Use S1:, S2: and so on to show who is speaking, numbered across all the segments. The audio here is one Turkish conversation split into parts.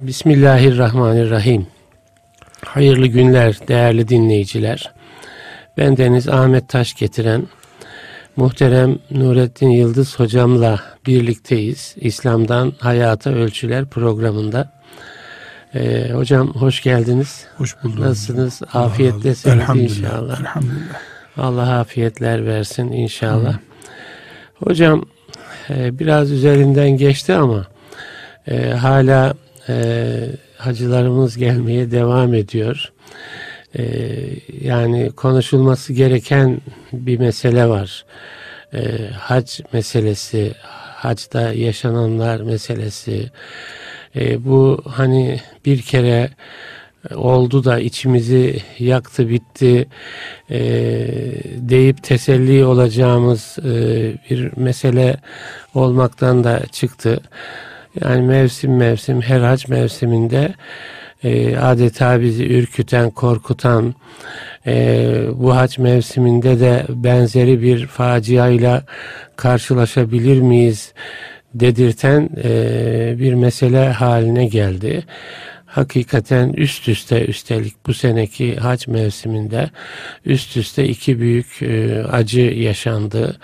S1: Bismillahirrahmanirrahim. Hayırlı günler değerli dinleyiciler. Ben Deniz Ahmet Taş getiren muhterem Nurettin Yıldız hocamla birlikteyiz. İslam'dan Hayata Ölçüler programında. Ee, hocam hoş geldiniz.
S2: Hoş bulduk.
S1: Nasılsınız? Afiyettesiniz inşallah. Elhamdülillah. Allah afiyetler versin inşallah. Hı. Hocam e, biraz üzerinden geçti ama e, hala e, hacılarımız gelmeye devam ediyor. E, yani konuşulması gereken bir mesele var. E, hac meselesi, hacda yaşananlar meselesi. E, bu hani bir kere oldu da içimizi yaktı bitti e, deyip teselli olacağımız e, bir mesele olmaktan da çıktı. Yani mevsim mevsim her hac mevsiminde e, adeta bizi ürküten, korkutan e, bu hac mevsiminde de benzeri bir faciayla karşılaşabilir miyiz dedirten e, bir mesele haline geldi. Hakikaten üst üste üstelik bu seneki hac mevsiminde üst üste iki büyük e, acı yaşandı.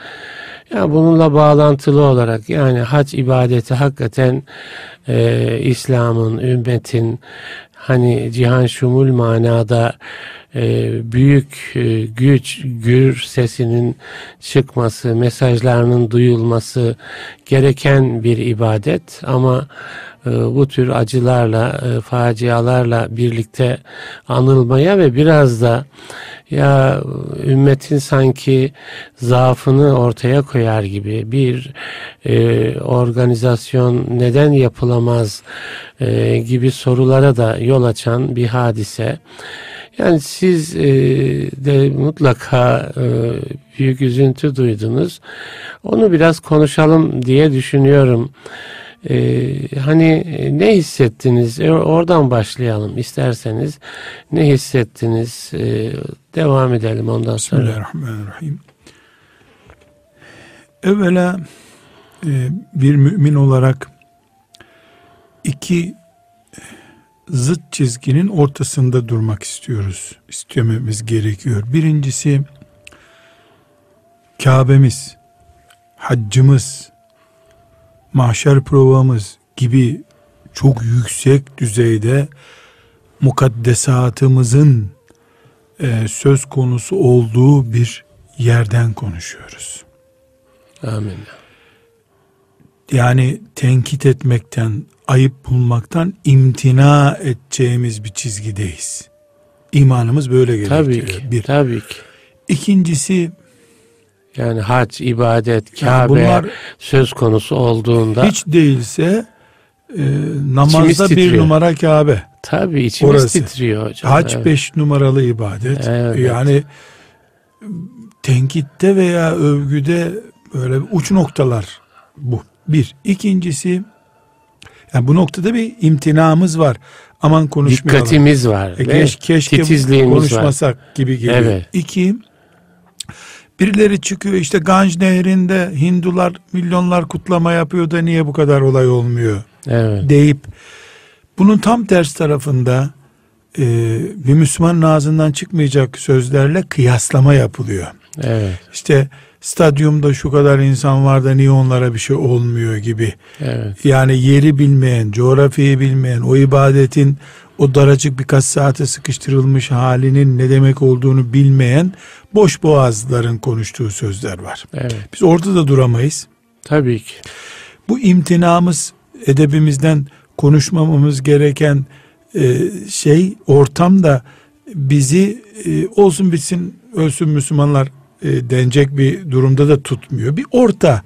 S1: Ya bununla bağlantılı olarak yani hac ibadeti hakikaten e, İslam'ın, ümmetin hani cihan şumul manada e, büyük e, güç, gür sesinin çıkması, mesajlarının duyulması gereken bir ibadet ama e, bu tür acılarla, e, facialarla birlikte anılmaya ve biraz da ya ümmetin sanki zaafını ortaya koyar gibi bir e, organizasyon neden yapılamaz e, gibi sorulara da yol açan bir hadise. Yani siz e, de mutlaka e, büyük üzüntü duydunuz. Onu biraz konuşalım diye düşünüyorum. Ee, hani e, ne hissettiniz? E, oradan başlayalım isterseniz. Ne hissettiniz? Ee, devam edelim ondan sonra.
S2: Bismillahirrahmanirrahim. Evvela e, bir mümin olarak iki zıt çizginin ortasında durmak istiyoruz. İstememiz gerekiyor. Birincisi Kabe'miz, haccımız, mahşer provamız gibi çok yüksek düzeyde mukaddesatımızın e, söz konusu olduğu bir yerden konuşuyoruz.
S1: Amin.
S2: Yani tenkit etmekten, ayıp bulmaktan imtina edeceğimiz bir çizgideyiz. İmanımız böyle gerekiyor.
S1: Tabii ki. Bir. Tabii ki.
S2: İkincisi
S1: yani hac, ibadet, Kabe yani bunlar söz konusu olduğunda
S2: hiç değilse e, namazda bir numara Kabe.
S1: Tabii içimiz Orası. titriyor hocam.
S2: Hac evet. beş numaralı ibadet. Evet. Yani tenkitte veya övgüde böyle uç noktalar bu. Bir. İkincisi yani bu noktada bir imtinamız var. Aman konuşmayalım.
S1: Dikkatimiz var.
S2: E, keş, keşke konuşmasak var. gibi geliyor. Evet. İki, Birileri çıkıyor işte Ganj Nehri'nde Hindular milyonlar kutlama yapıyor da niye bu kadar olay olmuyor
S1: evet.
S2: deyip bunun tam ters tarafında e, bir Müslümanın ağzından çıkmayacak sözlerle kıyaslama yapılıyor.
S1: Evet.
S2: İşte stadyumda şu kadar insan var da niye onlara bir şey olmuyor gibi.
S1: Evet.
S2: Yani yeri bilmeyen, coğrafyayı bilmeyen, o ibadetin o daracık birkaç saate sıkıştırılmış halinin ne demek olduğunu bilmeyen boş boğazların konuştuğu sözler var.
S1: Evet.
S2: Biz orada da duramayız.
S1: Tabii ki.
S2: Bu imtinamız edebimizden konuşmamamız gereken e, şey ortamda bizi e, olsun bitsin ölsün Müslümanlar e, denecek bir durumda da tutmuyor. Bir orta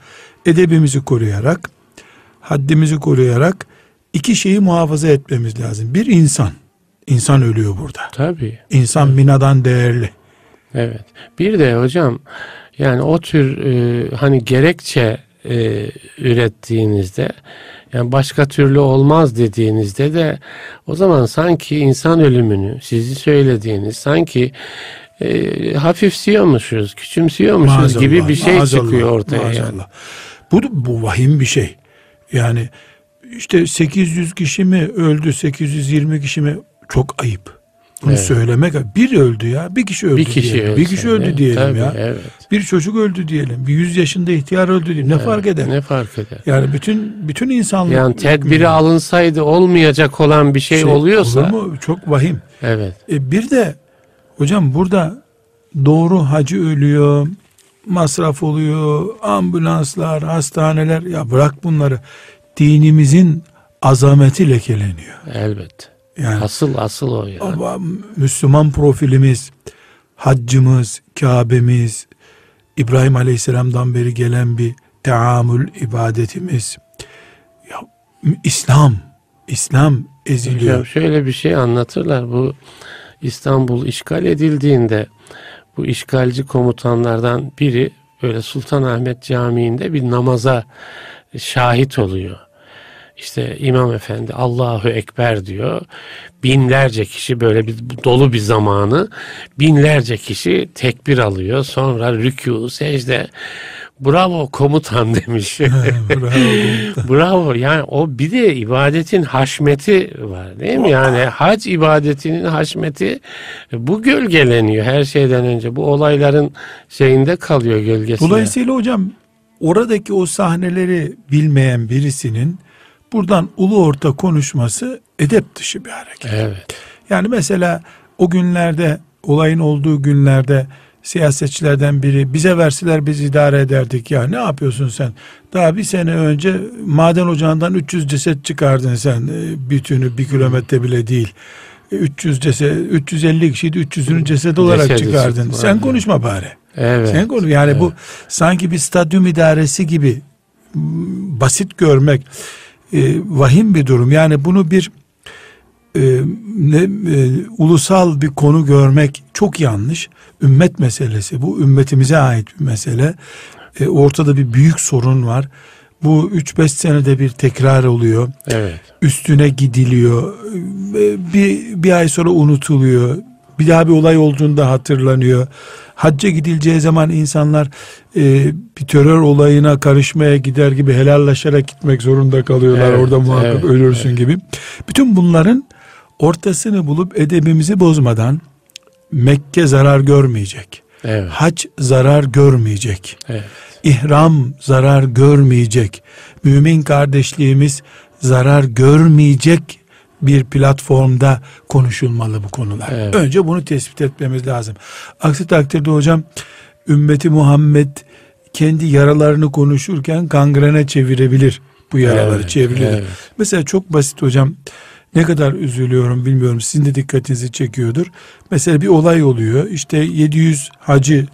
S2: edebimizi koruyarak haddimizi koruyarak iki şeyi muhafaza etmemiz lazım. Bir insan. İnsan ölüyor burada.
S1: Tabii.
S2: İnsan evet. minadan değerli.
S1: Evet. Bir de hocam yani o tür e, hani gerekçe e, ürettiğinizde yani başka türlü olmaz dediğinizde de o zaman sanki insan ölümünü sizi söylediğiniz sanki e, hafifsiyormuşuz, küçümsüyormuşuz maazallah, gibi bir şey maazallah, çıkıyor ortaya maazallah. yani.
S2: Bu, bu vahim bir şey. Yani işte 800 kişi mi öldü 820 kişi mi çok ayıp. Bunu evet. söylemek bir öldü ya bir kişi öldü
S1: bir kişi
S2: diyelim.
S1: Öldü,
S2: bir kişi öldü diyelim
S1: tabii,
S2: ya.
S1: Evet.
S2: Bir çocuk öldü diyelim. Bir yüz yaşında ihtiyar öldü diyelim. Ne evet, fark eder?
S1: Ne fark eder?
S2: Yani bütün bütün insanlık
S1: yani tedbiri alınsaydı olmayacak olan bir şey, şey oluyorsa olur mu?
S2: Çok vahim.
S1: Evet.
S2: E bir de hocam burada doğru hacı ölüyor, masraf oluyor, ambulanslar, hastaneler ya bırak bunları. Dinimizin azameti lekeleniyor.
S1: Elbette. Yani asıl asıl o ya.
S2: Yani. Müslüman profilimiz, haccımız, Kabe'miz, İbrahim Aleyhisselam'dan beri gelen bir teamül ibadetimiz. Ya İslam, İslam eziliyor. Hocam
S1: şöyle bir şey anlatırlar. Bu İstanbul işgal edildiğinde bu işgalci komutanlardan biri böyle Sultanahmet Camii'nde bir namaza şahit oluyor. İşte İmam Efendi Allahu Ekber diyor. Binlerce kişi böyle bir dolu bir zamanı binlerce kişi tekbir alıyor. Sonra rükû, secde. Bravo komutan demiş. Bravo, Bravo. Yani o bir de ibadetin haşmeti var değil mi? Yani hac ibadetinin haşmeti bu gölgeleniyor her şeyden önce. Bu olayların şeyinde kalıyor gölgesinde.
S2: Dolayısıyla hocam oradaki o sahneleri bilmeyen birisinin buradan ulu orta konuşması edep dışı bir hareket.
S1: Evet.
S2: Yani mesela o günlerde olayın olduğu günlerde siyasetçilerden biri bize verseler biz idare ederdik ya ne yapıyorsun sen? Daha bir sene önce maden ocağından 300 ceset çıkardın sen e, bütünü bir kilometre bile değil. 300 ceset 350 kişiydi 300'ünü ceset olarak ceset çıkardın. Sen konuşma bari.
S1: Evet.
S2: Sen konuş. Yani evet. bu sanki bir stadyum idaresi gibi basit görmek e, vahim bir durum. Yani bunu bir e, ne, e, ulusal bir konu görmek çok yanlış. Ümmet meselesi bu ümmetimize ait bir mesele. E, ortada bir büyük sorun var. Bu 3-5 senede bir tekrar oluyor.
S1: Evet.
S2: Üstüne gidiliyor. E, bir, bir ay sonra unutuluyor. Bir daha bir olay olduğunda hatırlanıyor. Hacca gidileceği zaman insanlar e, bir terör olayına karışmaya gider gibi helallaşarak gitmek zorunda kalıyorlar. Evet, Orada muhakkak evet, ölürsün evet. gibi. Bütün bunların ortasını bulup edebimizi bozmadan Mekke zarar görmeyecek.
S1: Evet.
S2: Hac zarar görmeyecek.
S1: Evet.
S2: İhram zarar görmeyecek. Mümin kardeşliğimiz zarar görmeyecek bir platformda konuşulmalı bu konular. Evet. Önce bunu tespit etmemiz lazım. Aksi takdirde hocam ümmeti Muhammed kendi yaralarını konuşurken kangrene çevirebilir bu yaraları evet, çevirebilir. Evet. Mesela çok basit hocam ne kadar üzülüyorum bilmiyorum sizin de dikkatinizi çekiyordur. Mesela bir olay oluyor işte 700 hacı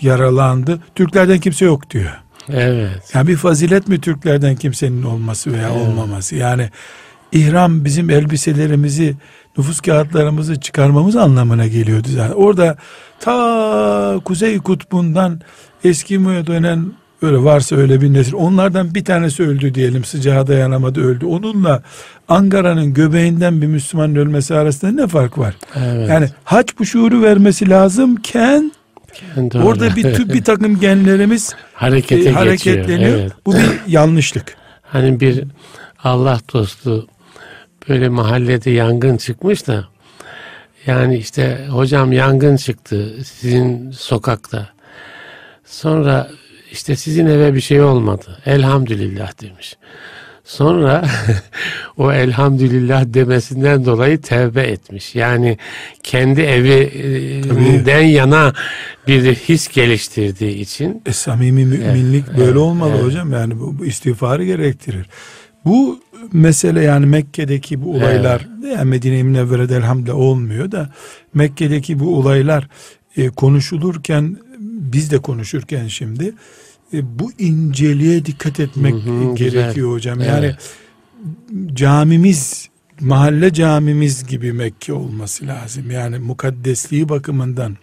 S2: yaralandı Türklerden kimse yok diyor.
S1: Evet.
S2: Yani bir fazilet mi Türklerden kimsenin olması veya evet. olmaması yani ihram bizim elbiselerimizi nüfus kağıtlarımızı çıkarmamız anlamına geliyordu zaten. Orada ta Kuzey Kutbu'ndan Eskimo'ya dönen öyle varsa öyle bir nesil onlardan bir tanesi öldü diyelim sıcağa dayanamadı öldü. Onunla Ankara'nın göbeğinden bir Müslüman ölmesi arasında ne fark var?
S1: Evet.
S2: Yani haç bu şuuru vermesi lazımken Kendi orada bir, bir takım genlerimiz
S1: harekete e, hareketleniyor. Evet.
S2: Bu bir yanlışlık.
S1: Hani bir Allah dostu böyle mahallede yangın çıkmış da yani işte hocam yangın çıktı sizin sokakta. Sonra işte sizin eve bir şey olmadı. Elhamdülillah demiş. Sonra o elhamdülillah demesinden dolayı tevbe etmiş. Yani kendi evinden yana bir his geliştirdiği için.
S2: E, samimi müminlik evet, böyle olmalı evet. hocam. Yani bu, bu istiğfarı gerektirir. Bu mesele yani Mekke'deki bu olaylar evet. yani Medine-i Münevvere'de elhamdülillah olmuyor da Mekke'deki bu olaylar e, konuşulurken biz de konuşurken şimdi e, bu inceliğe dikkat etmek hı hı, gerekiyor güzel. hocam. Yani evet. camimiz mahalle camimiz gibi Mekke olması lazım. Yani mukaddesliği bakımından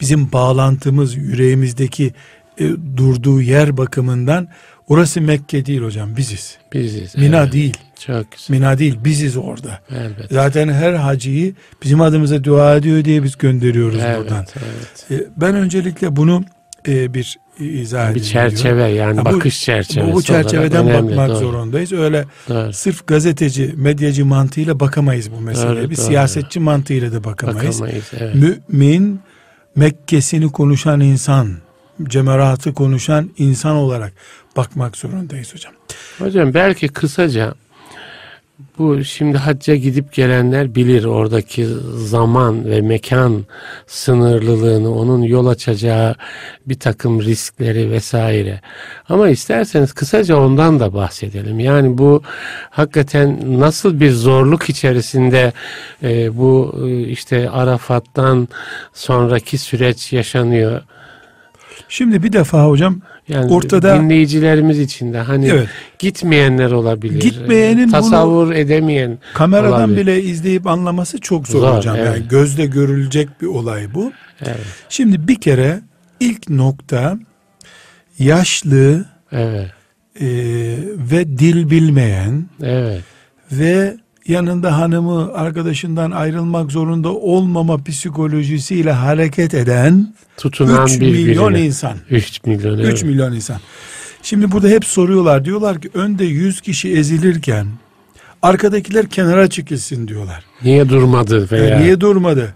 S2: bizim bağlantımız yüreğimizdeki e, durduğu yer bakımından orası Mekke değil hocam biziz.
S1: Biziz.
S2: Mina evet. değil.
S1: Çok güzel.
S2: Mina değil biziz orada.
S1: Elbette.
S2: Zaten her hacıyı bizim adımıza dua ediyor diye biz gönderiyoruz evet, buradan. Evet.
S1: E,
S2: ben öncelikle bunu e, bir izah
S1: Bir çerçeve yani, yani bakış çerçevesi.
S2: Bu, bu çerçeveden önemli, bakmak doğru. zorundayız. Öyle doğru. sırf gazeteci, medyacı mantığıyla bakamayız bu meseleye. Doğru, bir doğru. siyasetçi mantığıyla da bakamayız. bakamayız evet. Mümin Mekke'sini konuşan insan, cemaratı konuşan insan olarak bakmak zorundayız hocam.
S1: Hocam belki kısaca bu şimdi hacca gidip gelenler bilir oradaki zaman ve mekan sınırlılığını, onun yol açacağı bir takım riskleri vesaire. Ama isterseniz kısaca ondan da bahsedelim. Yani bu hakikaten nasıl bir zorluk içerisinde e, bu e, işte Arafat'tan sonraki süreç yaşanıyor.
S2: Şimdi bir defa hocam yani ortada
S1: dinleyicilerimiz için de hani evet. gitmeyenler olabilir. Gitmeyenin tasavvur edemeyen
S2: kameradan olabilir. bile izleyip anlaması çok zor, zor hocam. Evet. Yani gözle görülecek bir olay bu. Evet. Şimdi bir kere ilk nokta yaşlı evet. e, ve dil bilmeyen evet. ve yanında hanımı arkadaşından ayrılmak zorunda olmama psikolojisiyle hareket eden tutunan 3 milyon insan.
S1: 3 milyon.
S2: 3 evet. milyon insan. Şimdi burada hep soruyorlar. Diyorlar ki önde 100 kişi ezilirken arkadakiler kenara çekilsin diyorlar.
S1: Niye durmadı veya?
S2: Yani niye durmadı?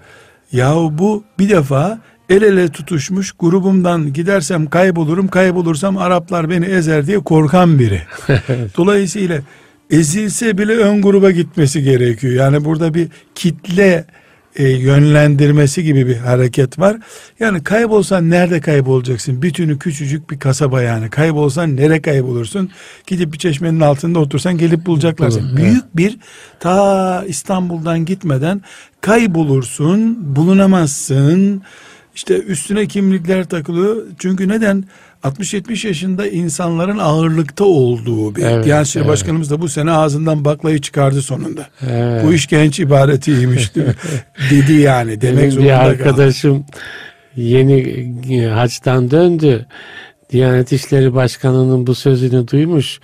S2: Yahu bu bir defa el ele tutuşmuş grubumdan gidersem kaybolurum kaybolursam Araplar beni ezer diye korkan biri. Dolayısıyla ezilse bile ön gruba gitmesi gerekiyor. Yani burada bir kitle e, yönlendirmesi gibi bir hareket var. Yani kaybolsan nerede kaybolacaksın? Bütünü küçücük bir kasaba yani. Kaybolsan nereye kaybolursun? Gidip bir çeşmenin altında otursan gelip bulacaklar seni. Büyük bir ta İstanbul'dan gitmeden kaybolursun, bulunamazsın. İşte üstüne kimlikler takılıyor. Çünkü neden? 60-70 yaşında insanların ağırlıkta olduğu bir evet, Diyanet evet. Başkanımız da bu sene ağzından baklayı çıkardı sonunda. Evet. Bu iş genç ibaretiymiş dedi yani. Demek Benim
S1: bir arkadaşım kaldı. yeni haçtan döndü. Diyanet İşleri Başkanı'nın bu sözünü duymuş.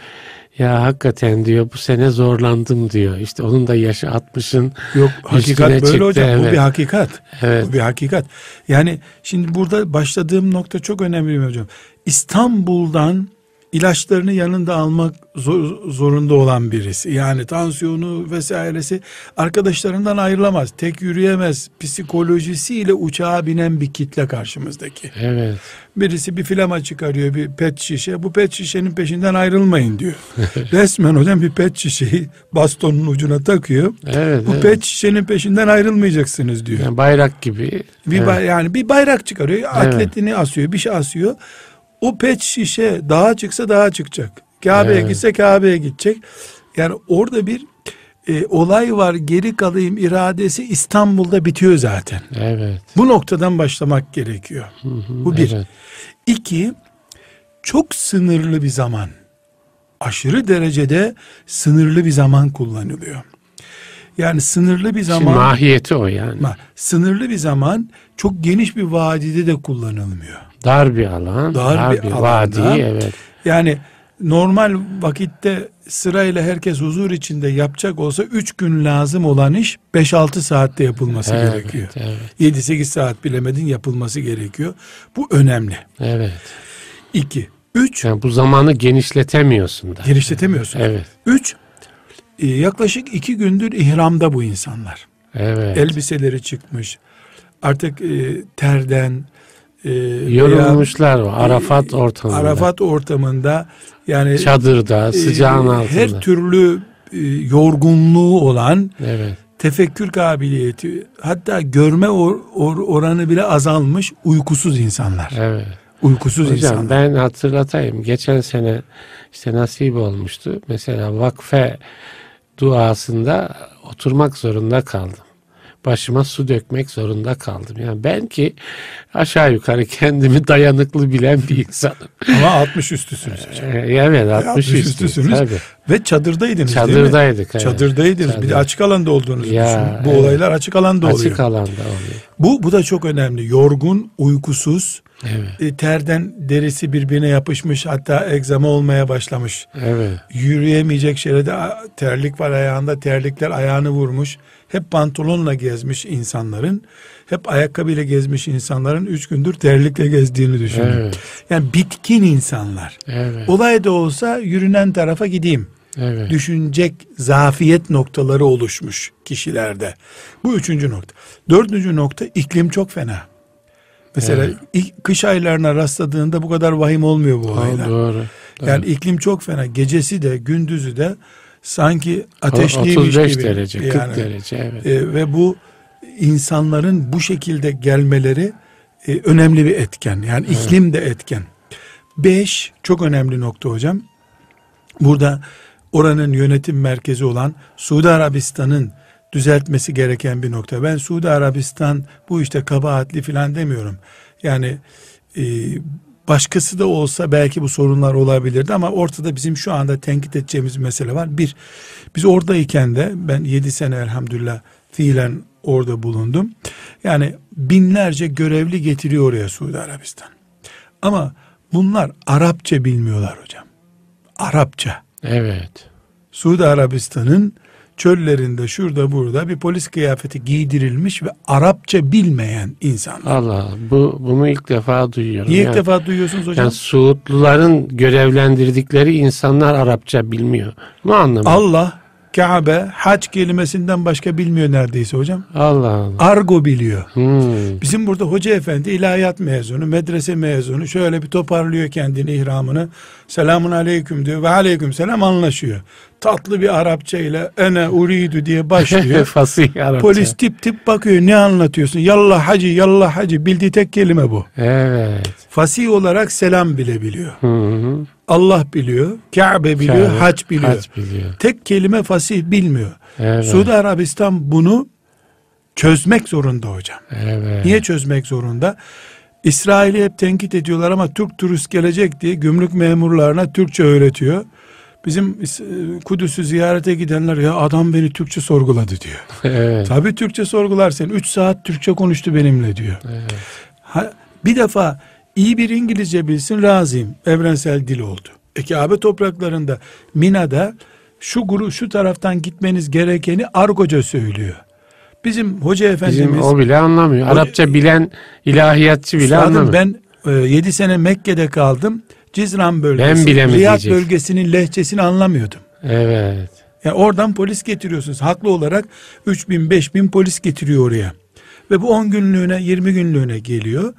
S1: Ya hakikaten diyor bu sene zorlandım diyor. İşte onun da yaşı 60'ın
S2: Yok hakikat böyle çıktı. hocam. Evet. Bu bir hakikat. Evet. Bu bir hakikat. Yani şimdi burada başladığım nokta çok önemli hocam. İstanbul'dan ilaçlarını yanında almak zor, zorunda olan birisi. Yani tansiyonu vesairesi arkadaşlarından ayrılamaz. Tek yürüyemez. Psikolojisiyle uçağa binen bir kitle karşımızdaki. Evet. Birisi bir filama çıkarıyor bir pet şişe. Bu pet şişenin peşinden ayrılmayın diyor. Resmen hocam bir pet şişeyi bastonun ucuna takıyor. Evet, Bu evet. pet şişenin peşinden ayrılmayacaksınız diyor.
S1: Yani bayrak gibi.
S2: Bir evet. bay, yani bir bayrak çıkarıyor. Atletini evet. asıyor, bir şey asıyor. O pet şişe daha çıksa daha çıkacak. Kabe'ye evet. gitse Kabe'ye gidecek. Yani orada bir e, olay var geri kalayım iradesi İstanbul'da bitiyor zaten. Evet. Bu noktadan başlamak gerekiyor. Hı hı, Bu bir. Evet. İki, çok sınırlı bir zaman. Aşırı derecede sınırlı bir zaman kullanılıyor. Yani sınırlı bir zaman. Şimdi
S1: mahiyeti o yani.
S2: Sınırlı bir zaman çok geniş bir vadide de kullanılmıyor.
S1: Dar bir alan. Dar, dar bir, bir vadi evet.
S2: Yani normal vakitte sırayla herkes huzur içinde yapacak olsa 3 gün lazım olan iş 5-6 saatte yapılması evet, gerekiyor. Evet. 7-8 saat bilemedin yapılması gerekiyor. Bu önemli. Evet. 2. 3.
S1: Yani bu zamanı genişletemiyorsun da.
S2: Genişletemiyorsun. Evet. 3. E, yaklaşık 2 gündür ihramda bu insanlar. Evet. Elbiseleri çıkmış. Artık e, terden,
S1: e, yorulmuşlar veya, Arafat ortamında.
S2: Arafat ortamında yani
S1: çadırda, e, sıcağın e, altında.
S2: Her türlü e, yorgunluğu olan evet. tefekkür kabiliyeti hatta görme or, or, oranı bile azalmış uykusuz insanlar. Evet. Uykusuz Hocam, insanlar.
S1: ben hatırlatayım. Geçen sene işte nasip olmuştu. Mesela vakfe duasında oturmak zorunda kaldım başıma su dökmek zorunda kaldım. Yani ben ki aşağı yukarı kendimi dayanıklı bilen bir insanım.
S2: Ama 60 üstüsünüz
S1: hocam. Ee, evet 60, 60 üstüsünüz. Tabii.
S2: Ve çadırdaydınız
S1: Çadırdaydık.
S2: Evet. Çadırdaydınız. Çadır. Bir de açık alanda olduğunuzu ya, düşünün. Bu evet. olaylar açık alanda
S1: oluyor.
S2: Açık
S1: alanda oluyor.
S2: Bu, bu da çok önemli. Yorgun, uykusuz, evet. e, terden derisi birbirine yapışmış hatta egzama olmaya başlamış. Evet. Yürüyemeyecek şerede terlik var ayağında terlikler ayağını vurmuş. Hep pantolonla gezmiş insanların hep ayakkabıyla gezmiş insanların üç gündür terlikle gezdiğini düşünün. Evet. Yani bitkin insanlar. Evet. Olay da olsa yürünen tarafa gideyim. Evet. Düşünecek zafiyet noktaları oluşmuş kişilerde. Bu üçüncü nokta. Dördüncü nokta iklim çok fena. Mesela evet. ilk kış aylarına rastladığında bu kadar vahim olmuyor bu olaylar. Doğru, doğru. Yani iklim çok fena. Gecesi de gündüzü de sanki ateşliymiş 35 gibi.
S1: derece, 40 yani, derece evet.
S2: E, ve bu insanların bu şekilde gelmeleri e, önemli bir etken. Yani evet. iklim de etken. Beş çok önemli nokta hocam. Burada oranın yönetim merkezi olan Suudi Arabistan'ın düzeltmesi gereken bir nokta. Ben Suudi Arabistan bu işte kabahatli filan demiyorum. Yani e, başkası da olsa belki bu sorunlar olabilirdi ama ortada bizim şu anda tenkit edeceğimiz mesele var. Bir, biz oradayken de ben yedi sene elhamdülillah fiilen orada bulundum. Yani binlerce görevli getiriyor oraya Suudi Arabistan. Ama bunlar Arapça bilmiyorlar hocam. Arapça.
S1: Evet.
S2: Suudi Arabistan'ın çöllerinde şurada burada bir polis kıyafeti giydirilmiş ve Arapça bilmeyen insan.
S1: Allah bu bunu ilk defa duyuyorum.
S2: Niye yani, ilk defa duyuyorsunuz hocam? Yani
S1: Suudluların görevlendirdikleri insanlar Arapça bilmiyor. Ne anlamı?
S2: Allah Kabe hac kelimesinden başka bilmiyor neredeyse hocam.
S1: Allah Allah.
S2: Argo biliyor. Hmm. Bizim burada hoca efendi ilahiyat mezunu, medrese mezunu şöyle bir toparlıyor kendini ihramını. Selamun aleyküm diyor ve aleyküm selam anlaşıyor. Tatlı bir Arapça ile ene uridu diye başlıyor.
S1: Fasih Arapça.
S2: Polis tip tip bakıyor ne anlatıyorsun? Yallah hacı yallah hacı bildiği tek kelime bu.
S1: Evet.
S2: Fasih olarak selam bile biliyor. Hı hı. Allah biliyor, Kabe biliyor, Kabe, hac biliyor. Hac biliyor. Tek kelime fasih bilmiyor. Evet. Suudi Arabistan bunu çözmek zorunda hocam. Evet. Niye çözmek zorunda? İsrail'i hep tenkit ediyorlar ama Türk turist gelecek diye gümrük memurlarına Türkçe öğretiyor. Bizim Kudüs'ü ziyarete gidenler ya adam beni Türkçe sorguladı diyor. Evet. Tabii Türkçe sorgular sen. Üç saat Türkçe konuştu benimle diyor. Evet. Ha, bir defa iyi bir İngilizce bilsin razıyım. Evrensel dil oldu. E Kabe topraklarında Mina'da şu guru şu taraftan gitmeniz gerekeni argoca söylüyor. Bizim hoca efendimiz Bizim
S1: o bile anlamıyor. Arapça bilen ilahiyatçı bile anlamıyor.
S2: Ben e, 7 sene Mekke'de kaldım. Cizran bölgesi, ben Riyad bölgesinin lehçesini anlamıyordum.
S1: Evet.
S2: Yani oradan polis getiriyorsunuz. Haklı olarak 3 bin 5 bin polis getiriyor oraya. Ve bu 10 günlüğüne 20 günlüğüne geliyor.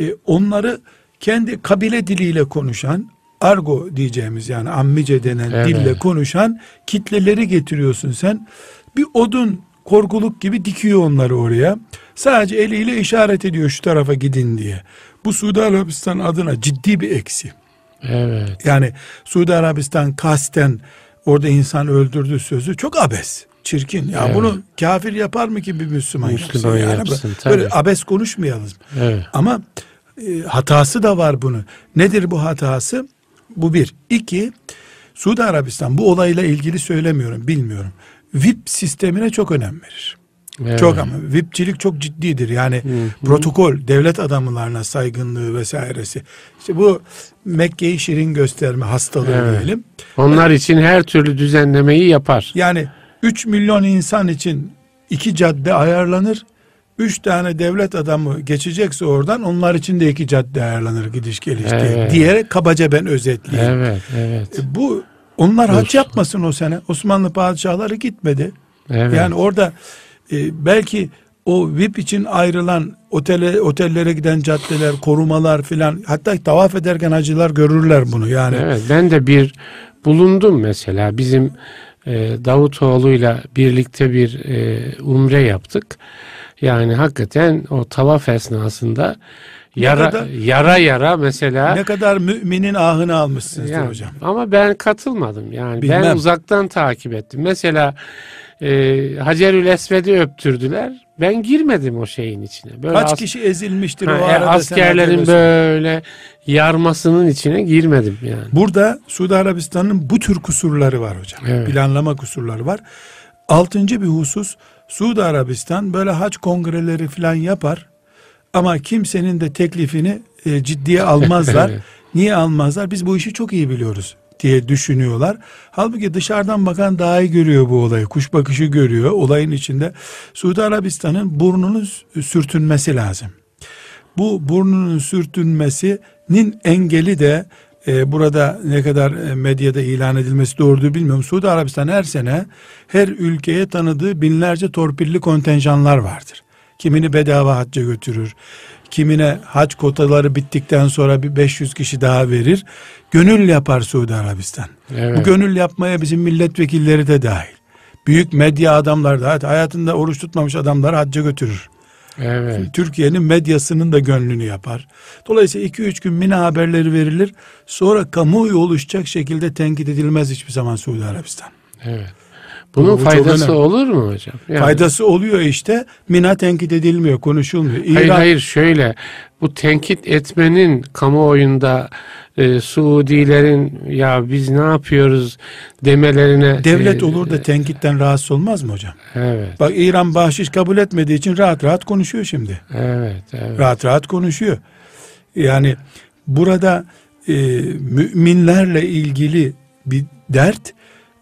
S2: E, onları kendi kabile diliyle konuşan argo diyeceğimiz yani ammice denen evet. dille konuşan kitleleri getiriyorsun sen. Bir odun korkuluk gibi dikiyor onları oraya. Sadece eliyle işaret ediyor şu tarafa gidin diye. Bu Suudi Arabistan adına ciddi bir eksi.
S1: Evet.
S2: Yani Suudi Arabistan kasten orada insan öldürdü sözü çok abes. Çirkin. Ya evet. bunu kafir yapar mı ki bir Müslüman,
S1: Müslüman yapsın?
S2: yapsın yani böyle abes konuşmayalım. Evet. Ama e, hatası da var bunun. Nedir bu hatası? Bu bir. İki, Suudi Arabistan bu olayla ilgili söylemiyorum, bilmiyorum. VIP sistemine çok önem verir. Evet. Çok ama VIP'çilik çok ciddidir. Yani Hı. protokol, devlet adamlarına saygınlığı vesairesi. İşte bu Mekke'yi şirin gösterme hastalığı evet. diyelim.
S1: Onlar için her türlü düzenlemeyi yapar.
S2: Yani 3 milyon insan için iki cadde ayarlanır. Üç tane devlet adamı geçecekse oradan onlar için de iki cadde ayarlanır gidiş geliş evet. diye. Diyerek kabaca ben özetleyeyim.
S1: Evet, evet.
S2: E, bu onlar Dur. hac yapmasın o sene. Osmanlı padişahları gitmedi. Evet. Yani orada e, belki o VIP için ayrılan otele otellere giden caddeler, korumalar filan hatta tavaf ederken hacılar görürler bunu yani.
S1: Evet ben de bir bulundum mesela bizim e, Davutoğlu'yla birlikte bir e, umre yaptık. Yani hakikaten o tavaf esnasında yara kadar, yara yara mesela
S2: ne kadar müminin ahını almışsınız yani, hocam.
S1: Ama ben katılmadım. Yani Bilmem. ben uzaktan takip ettim. Mesela e, Hacerül Esved'i öptürdüler. ben girmedim o şeyin içine.
S2: Böyle Kaç as- kişi ezilmiştir ha, o
S1: arada askerlerin böyle yarmasının içine girmedim yani.
S2: Burada Suudi Arabistan'ın bu tür kusurları var hocam. Evet. Planlama kusurları var. Altıncı bir husus Suudi Arabistan böyle hac kongreleri falan yapar ama kimsenin de teklifini e, ciddiye almazlar. Niye almazlar? Biz bu işi çok iyi biliyoruz diye düşünüyorlar. Halbuki dışarıdan bakan daha iyi görüyor bu olayı. Kuş bakışı görüyor. Olayın içinde Suudi Arabistan'ın burnunun sürtünmesi lazım. Bu burnunun sürtünmesinin engeli de e, burada ne kadar e, medyada ilan edilmesi doğrudur bilmiyorum. Suudi Arabistan her sene her ülkeye tanıdığı binlerce torpilli kontenjanlar vardır. Kimini bedava hacca götürür. Kimine hac kotaları bittikten sonra bir 500 kişi daha verir. Gönül yapar Suudi Arabistan. Evet. Bu gönül yapmaya bizim milletvekilleri de dahil. Büyük medya adamlar da hayatında oruç tutmamış adamlar hacca götürür. Evet. Türkiye'nin medyasının da gönlünü yapar. Dolayısıyla 2-3 gün Mina haberleri verilir. Sonra kamuoyu oluşacak şekilde tenkit edilmez hiçbir zaman Suudi Arabistan.
S1: Evet. Bunun Bu faydası olur mu hocam?
S2: Yani, faydası oluyor işte. Mina tenkit edilmiyor, konuşulmuyor.
S1: İran, hayır hayır şöyle. Bu tenkit etmenin kamuoyunda e, Suudilerin ya biz ne yapıyoruz demelerine
S2: devlet e, olur da tenkitten rahatsız olmaz mı hocam?
S1: Evet.
S2: Bak İran bahşiş kabul etmediği için rahat rahat konuşuyor şimdi.
S1: Evet, evet.
S2: Rahat rahat konuşuyor. Yani burada e, müminlerle ilgili bir dert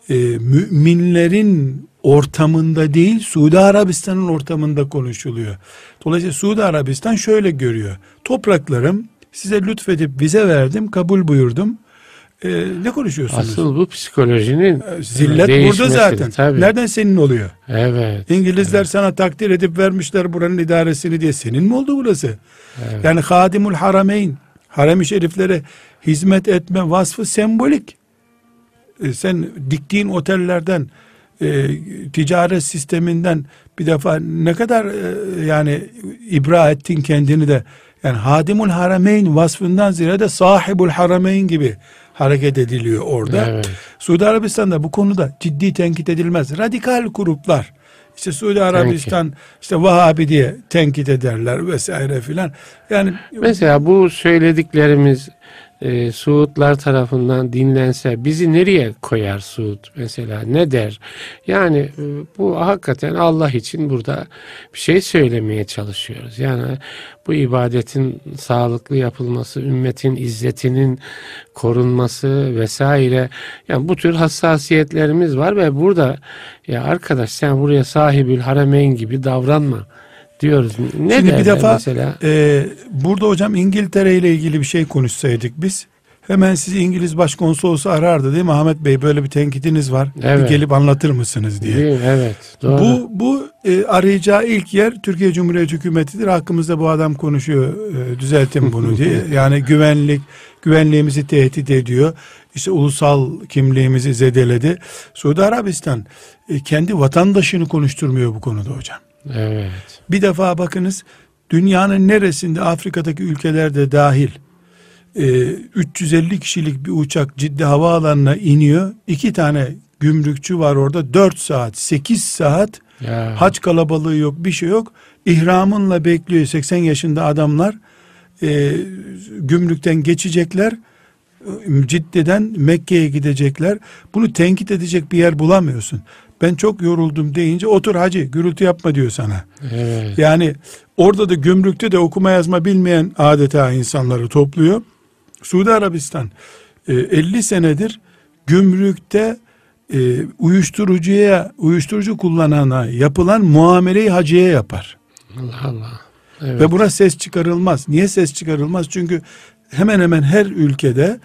S2: e, müminlerin ortamında değil Suudi Arabistan'ın ortamında konuşuluyor. Dolayısıyla Suudi Arabistan şöyle görüyor. Topraklarım size lütfedip vize verdim kabul buyurdum. Ee, ne konuşuyorsunuz?
S1: Asıl bu psikolojinin
S2: ee, zillet burada zaten. Tabii. Nereden senin oluyor?
S1: Evet.
S2: İngilizler
S1: evet.
S2: sana takdir edip vermişler buranın idaresini diye senin mi oldu burası? Evet. Yani Hadimul Harameyn harem-i şeriflere hizmet etme vasfı sembolik. Ee, sen diktiğin otellerden e, ticaret sisteminden bir defa ne kadar e, yani ibra ettin kendini de yani Hadimul Harameyn vasfından ziyade Sahibul Harameyn gibi hareket ediliyor orada. Evet. Suudi Arabistan'da bu konuda ciddi tenkit edilmez. Radikal gruplar işte Suudi Arabistan Tenki. işte Vahabi diye tenkit ederler vesaire filan. Yani
S1: mesela bu söylediklerimiz e, Suudlar tarafından dinlense bizi nereye koyar Suud mesela ne der? Yani e, bu hakikaten Allah için burada bir şey söylemeye çalışıyoruz. Yani bu ibadetin sağlıklı yapılması, ümmetin izzetinin korunması vesaire. Yani bu tür hassasiyetlerimiz var ve burada ya arkadaş sen buraya sahibül harameyn gibi davranma diyoruz. Ne
S2: Şimdi bir defa mesela? E, burada hocam İngiltere ile ilgili bir şey konuşsaydık biz hemen sizi İngiliz başkonsolosu arardı değil mi Ahmet Bey böyle bir tenkitiniz var evet. bir gelip anlatır mısınız diye.
S1: Değil, evet. Doğru.
S2: Bu bu e, arayacağı ilk yer Türkiye Cumhuriyeti hükümetidir. Hakkımızda bu adam konuşuyor. E, düzeltin bunu diye. Yani güvenlik güvenliğimizi tehdit ediyor. İşte ulusal kimliğimizi zedeledi. Suudi Arabistan e, kendi vatandaşını konuşturmuyor bu konuda hocam.
S1: Evet.
S2: Bir defa bakınız dünyanın neresinde Afrika'daki ülkelerde dahil e, 350 kişilik bir uçak ciddi havaalanına iniyor. İki tane gümrükçü var orada 4 saat 8 saat ya. haç kalabalığı yok bir şey yok. İhramınla bekliyor 80 yaşında adamlar e, gümrükten geçecekler. Ciddi'den Mekke'ye gidecekler. Bunu tenkit edecek bir yer bulamıyorsun ben çok yoruldum deyince otur hacı gürültü yapma diyor sana. Evet. Yani orada da gümrükte de okuma yazma bilmeyen adeta insanları topluyor. Suudi Arabistan 50 e, senedir gümrükte e, uyuşturucuya uyuşturucu kullanana yapılan muameleyi hacıya yapar.
S1: Allah Allah. Evet.
S2: Ve buna ses çıkarılmaz. Niye ses çıkarılmaz? Çünkü hemen hemen her ülkede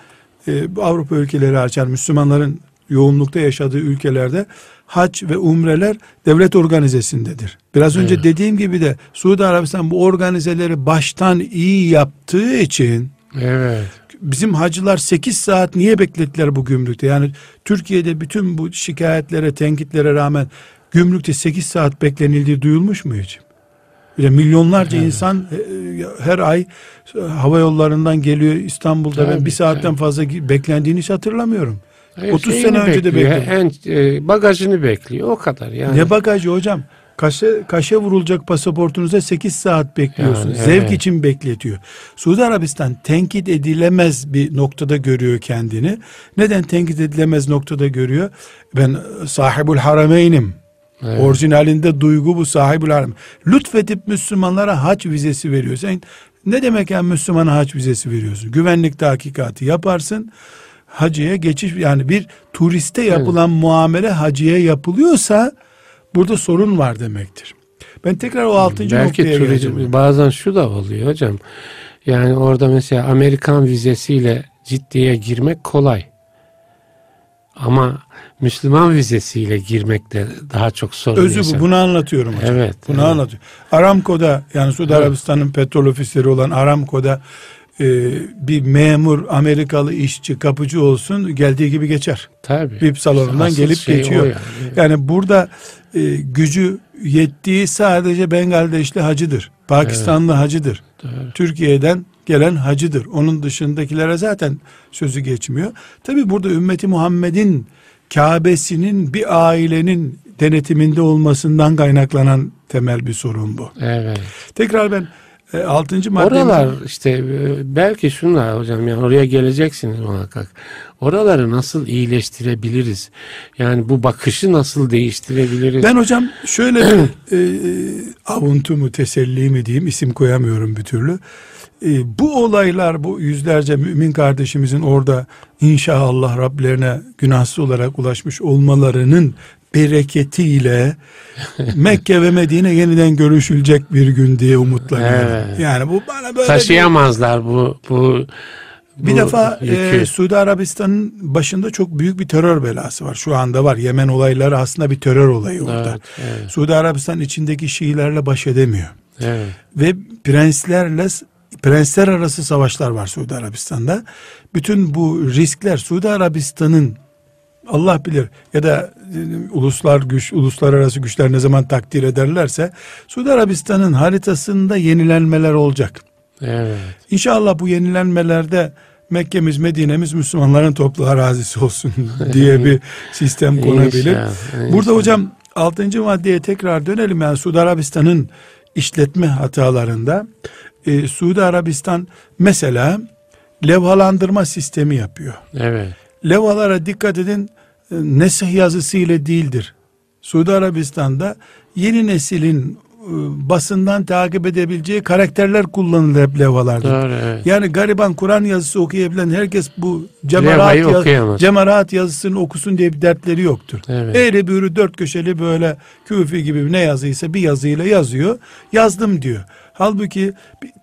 S2: e, Avrupa ülkeleri açar Müslümanların yoğunlukta yaşadığı ülkelerde hac ve umreler devlet organizesindedir. Biraz önce evet. dediğim gibi de Suudi Arabistan bu organizeleri baştan iyi yaptığı için
S1: evet.
S2: bizim hacılar 8 saat niye beklettiler bu gümrükte? Yani Türkiye'de bütün bu şikayetlere, tenkitlere rağmen gümrükte 8 saat beklenildiği duyulmuş mu hiç? Bile milyonlarca evet. insan e, her ay hava yollarından geliyor İstanbul'da tabii, ben bir saatten tabii. fazla beklendiğini hiç hatırlamıyorum.
S1: Hayır, 30 sene önce de bekliyor. En, e, bagajını bekliyor o kadar yani.
S2: Ne bagajı hocam? Kaşe, kaşe vurulacak pasaportunuza 8 saat bekliyorsun. Yani, Zevk evet. için bekletiyor. Suudi Arabistan tenkit edilemez bir noktada görüyor kendini. Neden tenkit edilemez noktada görüyor? Ben sahibul harameynim. Evet. Orijinalinde duygu bu sahibul harem. Lütfedip Müslümanlara hac vizesi veriyor. Sen ne demek yani Müslümana hac vizesi veriyorsun? Güvenlik tahkikatı yaparsın. Hacıya geçiş yani bir turiste yapılan evet. muamele hacıya yapılıyorsa burada sorun var demektir. Ben tekrar o altıncı
S1: Belki noktaya turizm, geleceğim. Bazen şu da oluyor hocam. Yani orada mesela Amerikan vizesiyle ciddiye girmek kolay. Ama Müslüman vizesiyle girmek de daha çok sorun
S2: Özü yaşam. bu. Bunu anlatıyorum hocam. Evet. Bunu evet. anlatıyorum. Aramco'da yani Suudi evet. Arabistan'ın petrol ofisleri olan Aramco'da e, bir memur Amerikalı işçi kapıcı olsun geldiği gibi geçer. Tabii. VIP salonundan işte gelip şey geçiyor. Yani. yani burada e, gücü yettiği sadece Bengaldeşli hacıdır. Pakistanlı evet. hacıdır. Doğru. Türkiye'den gelen hacıdır. Onun dışındakilere zaten sözü geçmiyor. Tabi burada ümmeti Muhammed'in Kabe'sinin bir ailenin denetiminde olmasından kaynaklanan temel bir sorun bu. Evet. Tekrar ben e, altıncı madde... Oralar işte e, belki şunlar hocam yani oraya geleceksiniz muhakkak. Oraları nasıl iyileştirebiliriz? Yani bu bakışı nasıl değiştirebiliriz? Ben hocam şöyle bir e, avuntu mu teselli mi diyeyim isim koyamıyorum bir türlü. E, bu olaylar bu yüzlerce mümin kardeşimizin orada inşallah Rablerine günahsız olarak ulaşmış olmalarının bereketiyle Mekke ve Medine yeniden görüşülecek bir gün diye umutlanıyorum. Evet. Yani bu bana böyle taşıyamazlar bir... bu bu bir bu defa e, Suudi Arabistan'ın başında çok büyük bir terör belası var. Şu anda var. Yemen olayları aslında bir terör olayı orada. Evet, evet. Suudi Arabistan içindeki Şiilerle baş edemiyor. Evet. Ve prenslerle prensler arası savaşlar var Suudi Arabistan'da. Bütün bu riskler Suudi Arabistan'ın Allah bilir ya da e, uluslar güç, uluslararası güçler ne zaman takdir ederlerse Suudi Arabistan'ın haritasında yenilenmeler olacak. Evet. İnşallah bu yenilenmelerde Mekke'miz, Medine'miz Müslümanların toplu arazisi olsun diye bir sistem konabilir. İnşallah, inşallah. Burada hocam 6. maddeye tekrar dönelim. Yani Suudi Arabistan'ın işletme hatalarında e, Suudi Arabistan mesela levhalandırma sistemi yapıyor. Evet. Levalara dikkat edin nesih yazısı ile değildir. Suudi Arabistan'da yeni neslin e, basından takip edebileceği karakterler kullanılır hep levhalarda. Doğru, evet. Yani gariban Kur'an yazısı okuyabilen herkes bu cemaat, yaz, cemaat yazısını okusun diye bir dertleri yoktur. Evet. Eğri büğrü dört köşeli böyle küfi gibi ne yazıysa bir yazıyla yazıyor. Yazdım diyor. Halbuki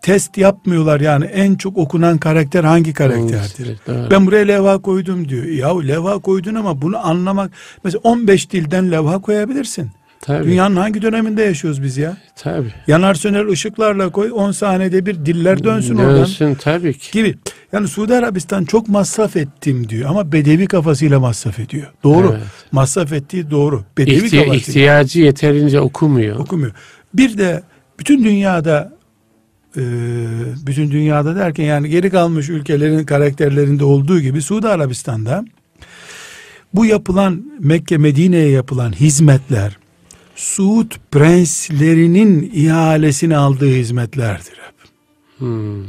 S2: test yapmıyorlar yani en çok okunan karakter hangi karakterdir? Evet, ben buraya levha koydum diyor. Ya levha koydun ama bunu anlamak mesela 15 dilden levha koyabilirsin. Tabii. Dünyanın hangi döneminde yaşıyoruz biz ya? Tabii. Yanar söner ışıklarla koy 10 saniyede bir diller dönsün, dönsün oradan. Dönsün tabii ki. Gibi. Yani Suudi Arabistan çok masraf ettim diyor ama bedevi kafasıyla masraf ediyor. Doğru. Evet. Masraf ettiği doğru. Bedevi İhti- kafasıyla. İhtiyacı yeterince okumuyor. Okumuyor. Bir de bütün dünyada e, bütün dünyada derken yani geri kalmış ülkelerin karakterlerinde olduğu gibi Suudi Arabistan'da bu yapılan Mekke Medine'ye yapılan hizmetler Suud prenslerinin ihalesini aldığı hizmetlerdir hep. Hmm.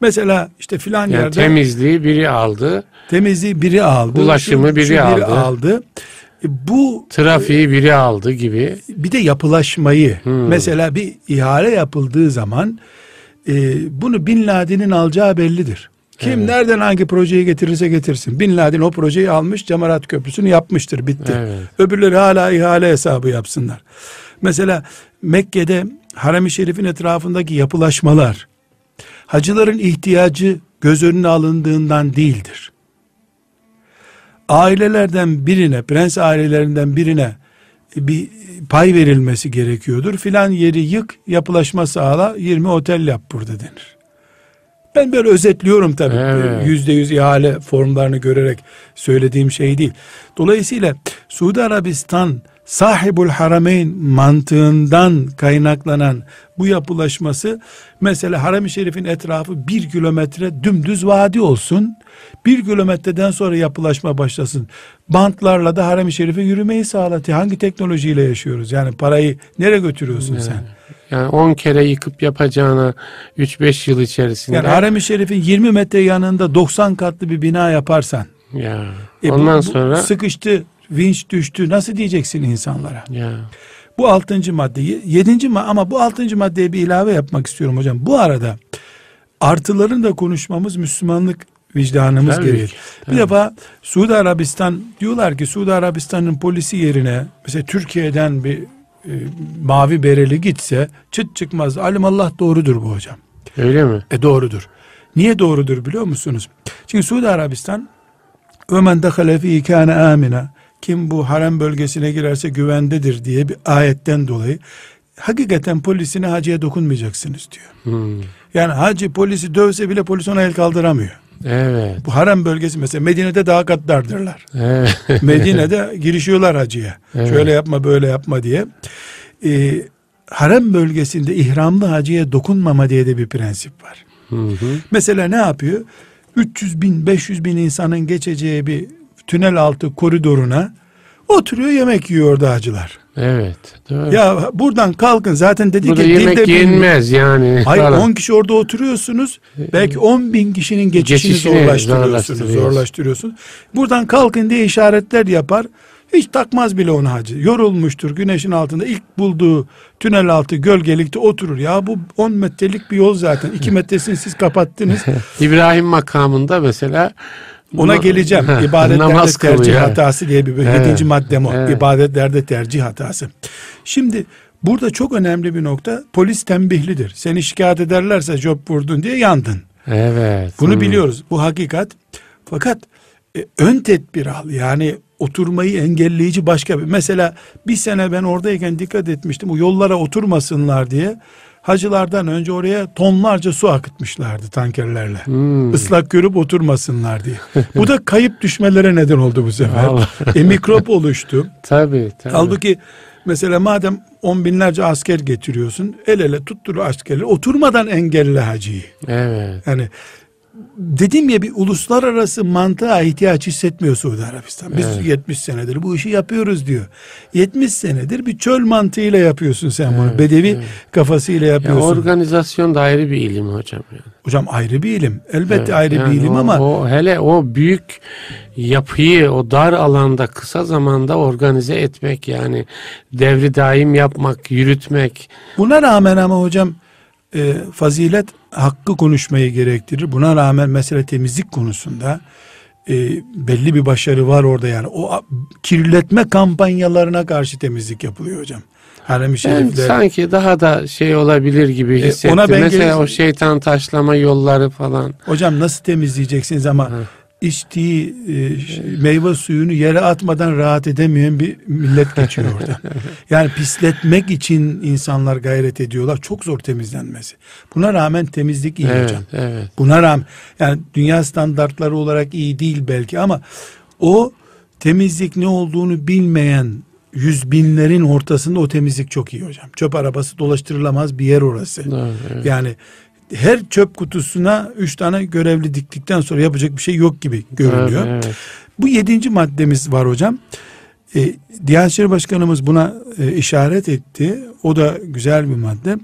S2: Mesela işte filan yani yerde temizliği biri aldı. Temizliği biri aldı. Ulaşımı biri, şu biri aldı. aldı. E, bu trafiği biri aldı gibi. Bir de yapılaşmayı. Hmm. Mesela bir ihale yapıldığı zaman e, bunu Bin Laden'in alacağı bellidir. Kim evet. nereden hangi projeyi getirirse getirsin. Bin Laden o projeyi almış Cemarat Köprüsü'nü yapmıştır bitti. Evet. Öbürleri hala ihale hesabı yapsınlar. Mesela Mekke'de Harem-i Şerif'in etrafındaki yapılaşmalar hacıların ihtiyacı göz önüne alındığından değildir ailelerden birine, prens ailelerinden birine bir pay verilmesi gerekiyordur. Filan yeri yık, yapılaşma sağla, 20 otel yap burada denir. Ben böyle özetliyorum tabii. Yüzde yüz ihale formlarını görerek söylediğim şey değil. Dolayısıyla Suudi Arabistan sahibul harameyn mantığından kaynaklanan bu yapılaşması mesela harem-i şerifin etrafı bir kilometre dümdüz vadi olsun. Bir kilometreden sonra yapılaşma başlasın. Bantlarla da harem-i şerife yürümeyi sağlatıyor. Hangi teknolojiyle yaşıyoruz? Yani parayı nereye götürüyorsun evet. sen?
S1: Yani 10 kere yıkıp yapacağına 3-5 yıl içerisinde.
S2: Yani harem-i şerifin 20 metre yanında 90 katlı bir bina yaparsan.
S1: Ya. Ondan
S2: bu,
S1: sonra
S2: sıkıştı, vinç düştü. Nasıl diyeceksin insanlara?
S1: Ya.
S2: Bu altıncı madde. Yedinci ma ama bu altıncı maddeye bir ilave yapmak istiyorum hocam. Bu arada artıların da konuşmamız Müslümanlık vicdanımız tabii gereği. Bir defa Suudi Arabistan diyorlar ki Suudi Arabistan'ın polisi yerine mesela Türkiye'den bir e, mavi bereli gitse çıt çıkmaz. Allah doğrudur bu hocam.
S1: Öyle mi?
S2: E doğrudur. Niye doğrudur biliyor musunuz? Çünkü Suudi Arabistan Ömen dehale fi kana amina kim bu harem bölgesine girerse güvendedir diye bir ayetten dolayı hakikaten polisine hacıya dokunmayacaksınız diyor. Hmm. Yani hacı polisi dövse bile polis ona el kaldıramıyor.
S1: Evet.
S2: Bu harem bölgesi mesela Medine'de daha gaddardırlar.
S1: Evet.
S2: Medine'de girişiyorlar hacıya. Evet. Şöyle yapma böyle yapma diye. Ee, harem bölgesinde ihramlı hacıya dokunmama diye de bir prensip var. Hı hı. Mesela ne yapıyor? 300 bin 500 bin insanın geçeceği bir tünel altı koridoruna oturuyor yemek yiyor orada hacılar.
S1: Evet.
S2: Doğru. Ya buradan kalkın zaten dedi
S1: Burada
S2: ki
S1: yemek yenmez yani.
S2: Hayır 10 kişi orada oturuyorsunuz. Belki 10 bin kişinin geçişini, geçişini zorlaştırıyorsunuz. Zorlaştırıyorsunuz. Buradan kalkın diye işaretler yapar. Hiç takmaz bile onu hacı. Yorulmuştur güneşin altında ilk bulduğu tünel altı gölgelikte oturur. Ya bu 10 metrelik bir yol zaten. 2 metresini siz kapattınız.
S1: İbrahim makamında mesela
S2: ona geleceğim. İbadetlerde tercih hatası diye bir evet. yedinci maddem o. Evet. İbadetlerde tercih hatası. Şimdi burada çok önemli bir nokta. Polis tembihlidir. Seni şikayet ederlerse job vurdun diye yandın.
S1: Evet.
S2: Bunu hmm. biliyoruz. Bu hakikat. Fakat e, ön tedbir al. Yani oturmayı engelleyici başka bir. Mesela bir sene ben oradayken dikkat etmiştim. Bu yollara oturmasınlar diye hacılardan önce oraya tonlarca su akıtmışlardı tankerlerle. Hmm. Islak görüp oturmasınlar diye. bu da kayıp düşmelere neden oldu bu sefer. e, mikrop oluştu.
S1: Tabii, tabii.
S2: Halbuki mesela madem on binlerce asker getiriyorsun el ele tuttur askerleri oturmadan engelle hacıyı.
S1: Evet.
S2: Yani dedim ya bir uluslararası mantığa ihtiyaç hissetmiyor Suudi Arabistan. Biz evet. 70 senedir bu işi yapıyoruz diyor. 70 senedir bir çöl mantığıyla yapıyorsun sen bunu. Bedevi evet. kafasıyla yapıyorsun.
S1: Ya organizasyon da ayrı bir ilim hocam. Yani.
S2: Hocam ayrı bir ilim. Elbette evet. ayrı yani bir ilim
S1: o,
S2: ama.
S1: O, hele o büyük yapıyı o dar alanda kısa zamanda organize etmek yani devri daim yapmak, yürütmek.
S2: Buna rağmen ama hocam e, fazilet hakkı konuşmayı gerektirir. Buna rağmen mesela temizlik konusunda e, belli bir başarı var orada yani. O kirletme kampanyalarına karşı temizlik yapılıyor hocam.
S1: Harem-i Şerifler. sanki daha da şey olabilir gibi hissettim. E, ona ben Mesela gelirsin. o şeytan taşlama yolları falan.
S2: Hocam nasıl temizleyeceksiniz ama ha içtiği e, meyve suyunu yere atmadan rahat edemeyen bir millet geçiyor orada. yani pisletmek için insanlar gayret ediyorlar. Çok zor temizlenmesi. Buna rağmen temizlik iyi
S1: evet,
S2: hocam.
S1: Evet.
S2: Buna rağmen yani dünya standartları olarak iyi değil belki ama o temizlik ne olduğunu bilmeyen yüz binlerin ortasında o temizlik çok iyi hocam. Çöp arabası dolaştırılamaz bir yer orası. Evet, evet. Yani her çöp kutusuna üç tane görevli diktikten sonra yapacak bir şey yok gibi görünüyor. Evet, evet. Bu yedinci maddemiz var hocam. E, Diyanet İşleri Başkanımız buna e, işaret etti. O da güzel bir madde.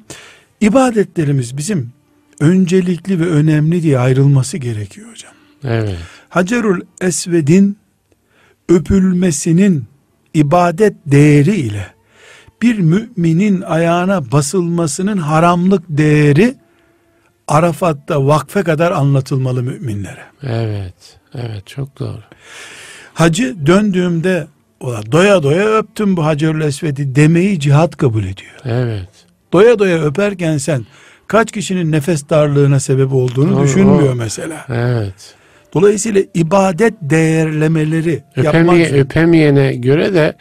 S2: İbadetlerimiz bizim öncelikli ve önemli diye ayrılması gerekiyor hocam.
S1: Evet.
S2: Hacerul Esved'in öpülmesinin ibadet değeri ile bir müminin ayağına basılmasının haramlık değeri Arafat'ta vakfe kadar anlatılmalı müminlere.
S1: Evet, evet çok doğru.
S2: Hacı döndüğümde ola doya doya öptüm bu Hacerül Esved'i demeyi cihat kabul ediyor.
S1: Evet.
S2: Doya doya öperken sen kaç kişinin nefes darlığına sebep olduğunu o, düşünmüyor o. mesela.
S1: Evet.
S2: Dolayısıyla ibadet değerlemeleri
S1: Öpemeye, yapmak öpemeyene göre de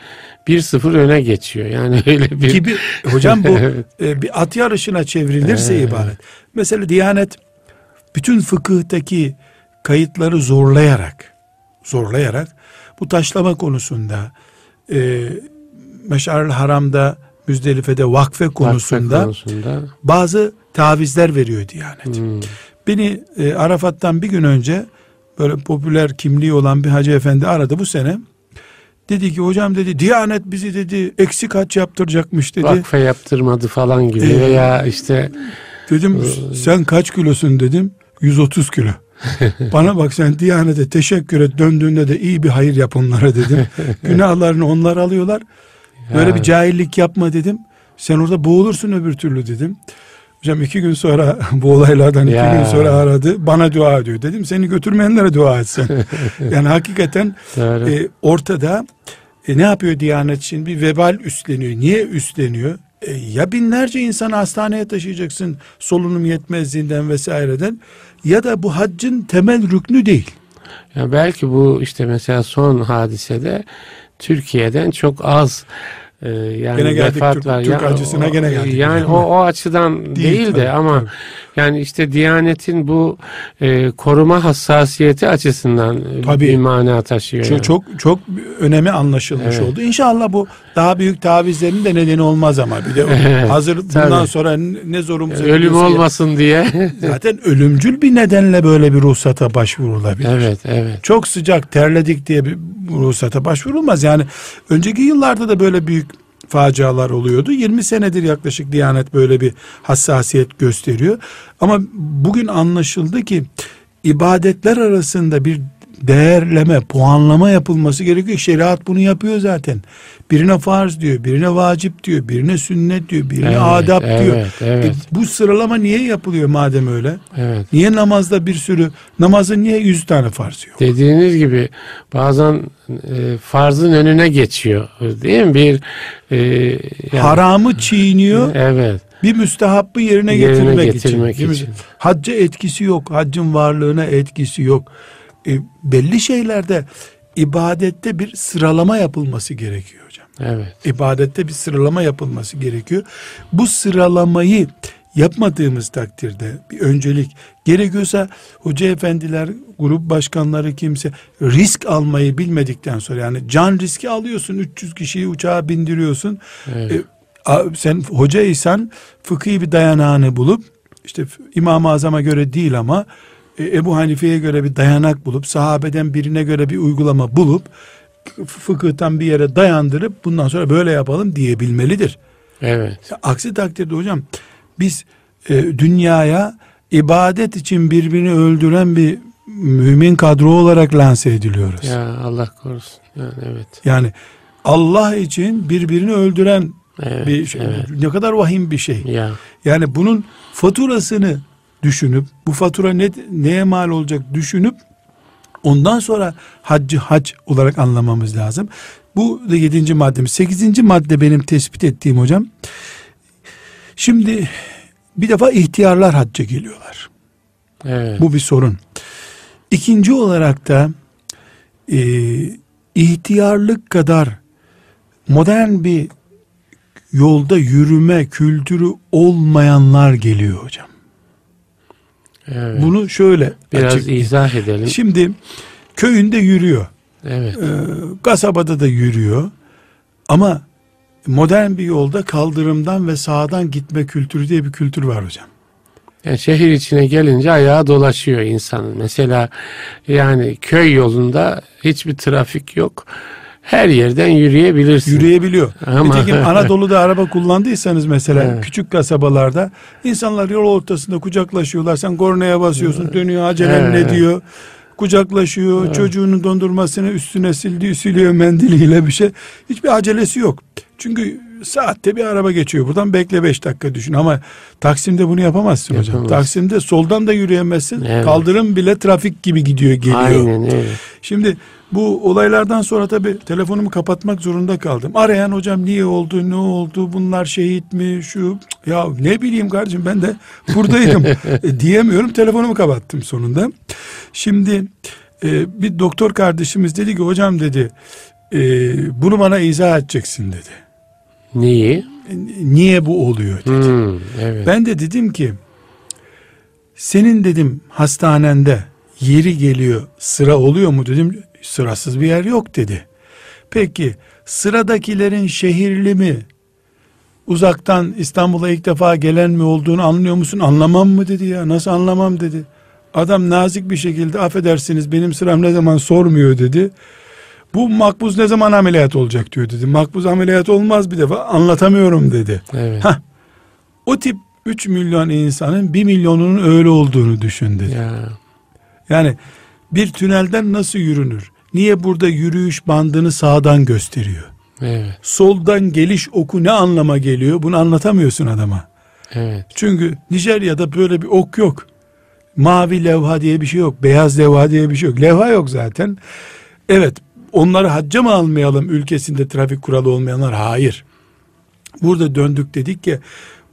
S1: bir sıfır öne geçiyor. Yani öyle bir
S2: gibi hocam bu e, bir at yarışına çevrilirse ibaret. Mesela Diyanet bütün fıkıhtaki kayıtları zorlayarak zorlayarak bu taşlama konusunda e, Meş'arül Haram'da Müzdelife'de vakfe konusunda, vakfe konusunda bazı tavizler veriyor Diyanet. Hmm. Beni e, Arafat'tan bir gün önce böyle popüler kimliği olan bir hacı efendi aradı bu sene. Dedi ki hocam dedi Diyanet bizi dedi eksik haç yaptıracakmış dedi.
S1: Vakfe yaptırmadı falan gibi ee, veya işte.
S2: Dedim e, sen kaç kilosun dedim. 130 kilo. Bana bak sen Diyanet'e teşekkür et döndüğünde de iyi bir hayır yap onlara dedim. Günahlarını onlar alıyorlar. Böyle bir cahillik yapma dedim. Sen orada boğulursun öbür türlü dedim. Hocam iki gün sonra bu olaylardan iki gün sonra aradı. Bana dua ediyor. Dedim seni götürmeyenlere dua etsen. yani hakikaten e, ortada e, ne yapıyor Diyanet için? Bir vebal üstleniyor. Niye üstleniyor? E, ya binlerce insanı hastaneye taşıyacaksın solunum yetmezliğinden vesaireden ya da bu haccın temel rüknü değil.
S1: Ya belki bu işte mesela son hadisede Türkiye'den çok az ee, yani gene geldik vefat Türk, var. Türk ya, acısına o, gene geldik. Yani o, o açıdan değil, değil de ama tabii. yani işte Diyanet'in bu e, koruma hassasiyeti açısından tabii. bir mana taşıyor.
S2: Çok, yani. çok çok önemi anlaşılmış evet. oldu. İnşallah bu daha büyük tavizlerin de nedeni olmaz ama bir de hazır bundan sonra ne zorumuz
S1: ölüm olmasın diye.
S2: Zaten ölümcül bir nedenle böyle bir ruhsata başvurulabilir.
S1: Evet, evet.
S2: Çok sıcak terledik diye bir ruhsata başvurulmaz. Yani önceki yıllarda da böyle büyük facialar oluyordu. 20 senedir yaklaşık Diyanet böyle bir hassasiyet gösteriyor. Ama bugün anlaşıldı ki ibadetler arasında bir değerleme, puanlama yapılması gerekiyor. Şeriat bunu yapıyor zaten. Birine farz diyor, birine vacip diyor, birine sünnet diyor, birine evet, adap evet, diyor. Evet. E, bu sıralama niye yapılıyor madem öyle? Evet. Niye namazda bir sürü, namazın niye yüz tane farz yok?
S1: Dediğiniz gibi bazen e, farzın önüne geçiyor. Değil mi? Bir
S2: e, yani, haramı çiğniyor.
S1: Evet
S2: bir müstehabbı yerine, yerine getirmek, getirmek için. için. Hacca etkisi yok. Haccın varlığına etkisi yok e, belli şeylerde ibadette bir sıralama yapılması gerekiyor hocam.
S1: Evet.
S2: İbadette bir sıralama yapılması gerekiyor. Bu sıralamayı yapmadığımız takdirde bir öncelik gerekiyorsa hoca efendiler, grup başkanları kimse risk almayı bilmedikten sonra yani can riski alıyorsun 300 kişiyi uçağa bindiriyorsun. Evet. E, sen hocaysan fıkhi bir dayanağını bulup işte İmam-ı Azam'a göre değil ama Ebu Hanife'ye göre bir dayanak bulup sahabeden birine göre bir uygulama bulup fıkıhtan bir yere dayandırıp bundan sonra böyle yapalım diyebilmelidir.
S1: Evet.
S2: Aksi takdirde hocam biz e, dünyaya ibadet için birbirini öldüren bir mümin kadro olarak lanse ediliyoruz.
S1: Ya Allah korusun. Yani evet.
S2: Yani Allah için birbirini öldüren evet, bir şey. Evet. Ne kadar vahim bir şey.
S1: Ya.
S2: Yani bunun faturasını düşünüp bu fatura ne, neye mal olacak düşünüp ondan sonra haccı hac olarak anlamamız lazım. Bu da yedinci maddemiz. Sekizinci madde benim tespit ettiğim hocam. Şimdi bir defa ihtiyarlar hacca geliyorlar.
S1: Evet.
S2: Bu bir sorun. İkinci olarak da e, ihtiyarlık kadar modern bir yolda yürüme kültürü olmayanlar geliyor hocam. Evet. Bunu şöyle
S1: biraz açık. izah edelim.
S2: Şimdi köyünde yürüyor.
S1: Evet.
S2: Ee, kasabada da yürüyor. Ama modern bir yolda kaldırımdan ve sağdan gitme kültürü diye bir kültür var hocam.
S1: Yani şehir içine gelince ayağa dolaşıyor insanın. Mesela yani köy yolunda hiçbir trafik yok her yerden yürüyebilirsin.
S2: Yürüyebiliyor. Ama... Nitekim Anadolu'da araba kullandıysanız mesela evet. küçük kasabalarda insanlar yol ortasında kucaklaşıyorlar. Sen kornaya basıyorsun dönüyor acelen evet. ne diyor. Kucaklaşıyor evet. çocuğunun dondurmasını üstüne sildi, siliyor mendiliyle bir şey. Hiçbir acelesi yok. Çünkü saatte bir araba geçiyor. Buradan bekle beş dakika düşün ama Taksim'de bunu yapamazsın Yapamaz. hocam. Taksim'de soldan da yürüyemezsin. Evet. Kaldırım bile trafik gibi gidiyor geliyor.
S1: Aynen öyle.
S2: Şimdi bu olaylardan sonra tabi telefonumu kapatmak zorunda kaldım. Arayan hocam niye oldu ne oldu bunlar şehit mi şu ya ne bileyim kardeşim ben de buradaydım e, diyemiyorum telefonumu kapattım sonunda. Şimdi e, bir doktor kardeşimiz dedi ki hocam dedi e, bunu bana izah edeceksin dedi.
S1: Neyi?
S2: E, niye bu oluyor dedi. Hmm, evet. Ben de dedim ki senin dedim hastanende yeri geliyor sıra oluyor mu dedim sırasız bir yer yok dedi. Peki Sıradakilerin şehirli mi? Uzaktan İstanbul'a ilk defa gelen mi olduğunu anlıyor musun? Anlamam mı dedi ya. Nasıl anlamam dedi. Adam nazik bir şekilde affedersiniz benim sıram ne zaman sormuyor dedi. Bu makbuz ne zaman ameliyat olacak diyor dedi. Makbuz ameliyat olmaz bir defa anlatamıyorum dedi. Evet. Heh, o tip 3 milyon insanın 1 milyonunun öyle olduğunu düşün dedi. Ya. Yani bir tünelden nasıl yürünür? Niye burada yürüyüş bandını sağdan gösteriyor? Evet. Soldan geliş oku ne anlama geliyor? Bunu anlatamıyorsun adama. Evet. Çünkü Nijerya'da böyle bir ok yok. Mavi levha diye bir şey yok. Beyaz levha diye bir şey yok. Levha yok zaten. Evet onları hacca mı almayalım ülkesinde trafik kuralı olmayanlar? Hayır. Burada döndük dedik ki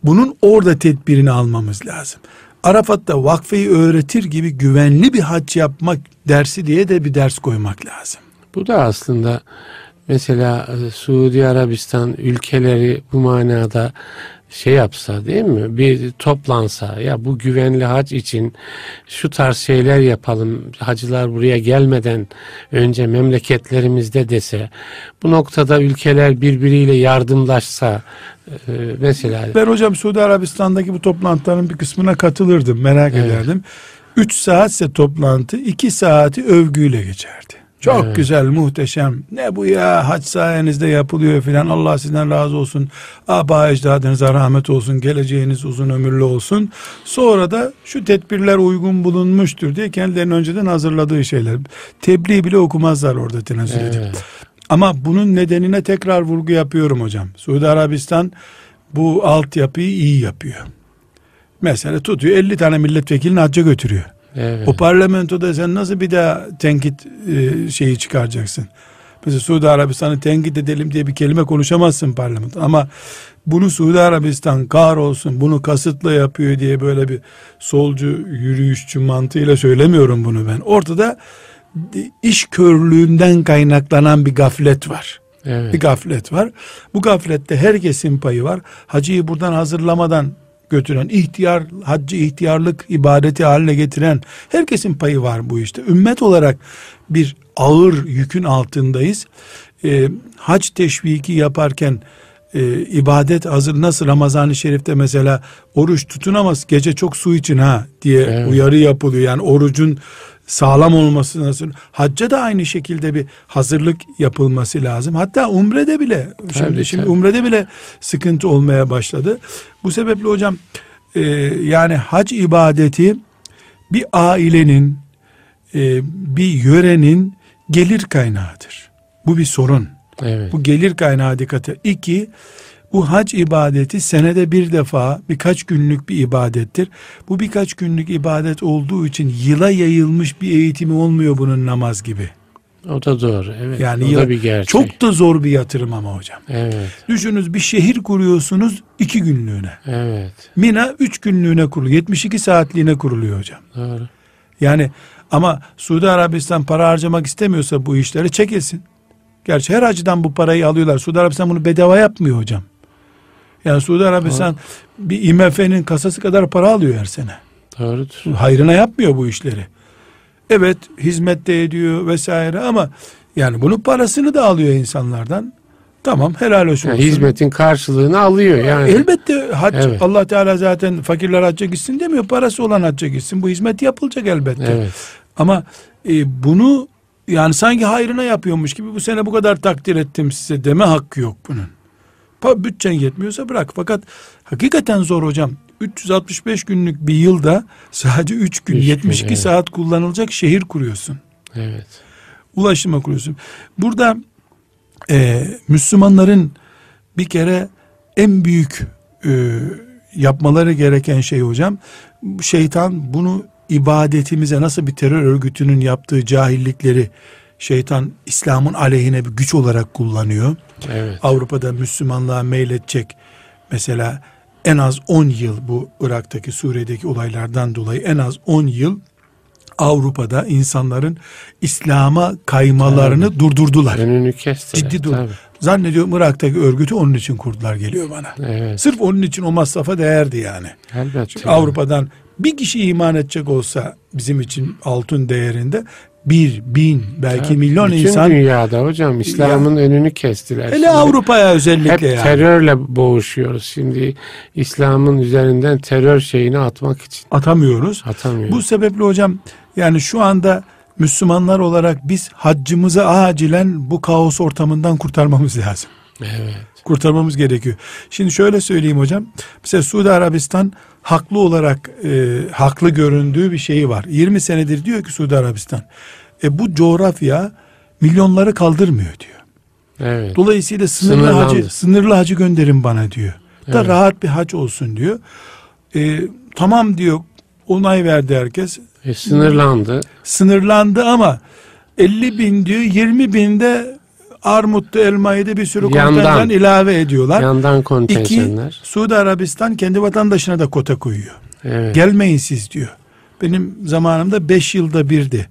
S2: bunun orada tedbirini almamız lazım. Arafat'ta vakfeyi öğretir gibi güvenli bir hac yapmak dersi diye de bir ders koymak lazım.
S1: Bu da aslında mesela Suudi Arabistan ülkeleri bu manada şey yapsa değil mi? Bir toplansa ya bu güvenli hac için şu tarz şeyler yapalım. Hacılar buraya gelmeden önce memleketlerimizde dese bu noktada ülkeler birbiriyle yardımlaşsa e, mesela.
S2: Ben hocam Suudi Arabistan'daki bu toplantıların bir kısmına katılırdım merak evet. ederdim. 3 saatse toplantı 2 saati övgüyle geçerdi. Çok evet. güzel, muhteşem. Ne bu ya hac sayenizde yapılıyor filan. Allah sizden razı olsun. Aba ecdadınıza rahmet olsun. Geleceğiniz uzun ömürlü olsun. Sonra da şu tedbirler uygun bulunmuştur diye kendilerinin önceden hazırladığı şeyler. Tebliğ bile okumazlar orada tenezzül evet. edip. Ama bunun nedenine tekrar vurgu yapıyorum hocam. Suudi Arabistan bu altyapıyı iyi yapıyor. Mesela tutuyor 50 tane milletvekilini hacca götürüyor. Evet. O parlamentoda sen nasıl bir daha tenkit e, şeyi çıkaracaksın? Mesela Suudi Arabistan'ı tenkit edelim diye bir kelime konuşamazsın parlamento. Ama bunu Suudi Arabistan olsun, bunu kasıtla yapıyor diye böyle bir solcu yürüyüşçü mantığıyla söylemiyorum bunu ben. Ortada iş körlüğünden kaynaklanan bir gaflet var. Evet. Bir gaflet var. Bu gaflette herkesin payı var. Hacıyı buradan hazırlamadan götüren, ihtiyar, haccı ihtiyarlık ibadeti haline getiren herkesin payı var bu işte. Ümmet olarak bir ağır yükün altındayız. Ee, hac teşviki yaparken e, ibadet hazır nasıl Ramazan-ı Şerif'te mesela oruç tutunamaz gece çok su için ha diye evet. uyarı yapılıyor. Yani orucun sağlam olması nasıl? Hacca da aynı şekilde bir hazırlık yapılması lazım. Hatta umrede bile şimdi tabii, şimdi tabii. umrede bile sıkıntı olmaya başladı. Bu sebeple hocam e, yani hac ibadeti bir ailenin e, bir yörenin gelir kaynağıdır. Bu bir sorun. Evet. Bu gelir kaynağı dikkate. İki, bu hac ibadeti senede bir defa birkaç günlük bir ibadettir. Bu birkaç günlük ibadet olduğu için yıla yayılmış bir eğitimi olmuyor bunun namaz gibi.
S1: O da doğru. Evet.
S2: Yani o yıl, da bir gerçek. Çok da zor bir yatırım ama hocam. Evet. Düşününüz bir şehir kuruyorsunuz iki günlüğüne. Evet. Mina üç günlüğüne kuruluyor. 72 saatliğine kuruluyor hocam. Doğru. Yani ama Suudi Arabistan para harcamak istemiyorsa bu işleri çekilsin. Gerçi her acıdan bu parayı alıyorlar. Suudi Arabistan bunu bedava yapmıyor hocam. Yani Suudi Arabistan Doğru. bir IMF'nin kasası kadar para alıyor her sene. Doğrudur. Hayrına yapmıyor bu işleri. Evet hizmet de ediyor vesaire ama yani bunun parasını da alıyor insanlardan. Tamam helal olsun. Yani
S1: hizmetin karşılığını alıyor yani.
S2: Elbette hac, evet. Allah Teala zaten fakirler hacca gitsin demiyor. Parası olan hacca gitsin. Bu hizmet yapılacak elbette. Evet. Ama e, bunu yani sanki hayrına yapıyormuş gibi bu sene bu kadar takdir ettim size deme hakkı yok bunun. Bütçen yetmiyorsa bırak. Fakat hakikaten zor hocam. 365 günlük bir yılda sadece 3 gün 72 gün, evet. saat kullanılacak şehir kuruyorsun. Evet. Ulaşıma kuruyorsun. Burada e, Müslümanların bir kere en büyük e, yapmaları gereken şey hocam şeytan bunu ibadetimize nasıl bir terör örgütünün yaptığı cahillikleri şeytan İslam'ın aleyhine bir güç olarak kullanıyor. Evet. Avrupa'da Müslümanlığa meyledecek mesela en az 10 yıl bu Irak'taki Suriye'deki olaylardan dolayı en az 10 yıl Avrupa'da insanların İslam'a kaymalarını tabii. durdurdular.
S1: Önünü kestiler.
S2: Ciddi dur. Zannediyorum Irak'taki örgütü onun için kurdular geliyor bana. Evet. Sırf onun için o masrafa değerdi yani. Elbette. Çünkü Avrupa'dan bir kişi iman edecek olsa bizim için altın değerinde bir, bin, belki ya, milyon
S1: bütün
S2: insan.
S1: Bütün dünyada hocam İslam'ın önünü kestiler.
S2: Hele Avrupa'ya özellikle
S1: hep yani. terörle boğuşuyoruz. Şimdi İslam'ın üzerinden terör şeyini atmak için.
S2: Atamıyoruz.
S1: Atamıyoruz.
S2: Bu sebeple hocam yani şu anda Müslümanlar olarak biz haccımızı acilen bu kaos ortamından kurtarmamız lazım.
S1: Evet.
S2: Kurtarmamız gerekiyor. Şimdi şöyle söyleyeyim hocam. Mesela Suudi Arabistan haklı olarak e, haklı göründüğü bir şeyi var. 20 senedir diyor ki Suudi Arabistan. E bu coğrafya milyonları kaldırmıyor diyor.
S1: Evet.
S2: Dolayısıyla sınırlı hacı sınırlı hacı gönderin bana diyor. Da evet. rahat bir hac olsun diyor. E, tamam diyor. Onay verdi herkes.
S1: E, sınırlandı.
S2: Sınırlandı ama 50 bin diyor 20 binde armutlu elmayı da bir sürü kontenjan ilave ediyorlar.
S1: Yandan kontenjanlar.
S2: İki, Suudi Arabistan kendi vatandaşına da kota koyuyor.
S1: Evet.
S2: Gelmeyin siz diyor. Benim zamanımda 5 yılda birdi.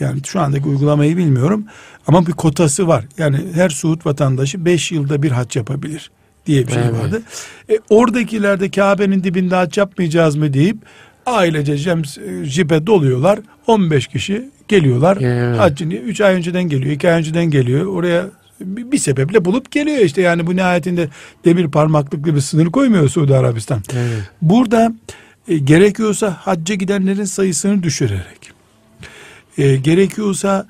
S2: Yani şu andaki uygulamayı bilmiyorum. Ama bir kotası var. Yani her Suud vatandaşı 5 yılda bir hac yapabilir diye bir şey evet. vardı. E, oradakiler de Kabe'nin dibinde hac yapmayacağız mı deyip ailece jipe doluyorlar. 15 kişi geliyorlar. Evet. Haccını 3 ay önceden geliyor, 2 ay önceden geliyor. Oraya bir, sebeple bulup geliyor işte. Yani bu nihayetinde demir parmaklıklı bir sınır koymuyor Suudi Arabistan.
S1: Evet.
S2: Burada e, gerekiyorsa hacca gidenlerin sayısını düşürerek e, gerekiyorsa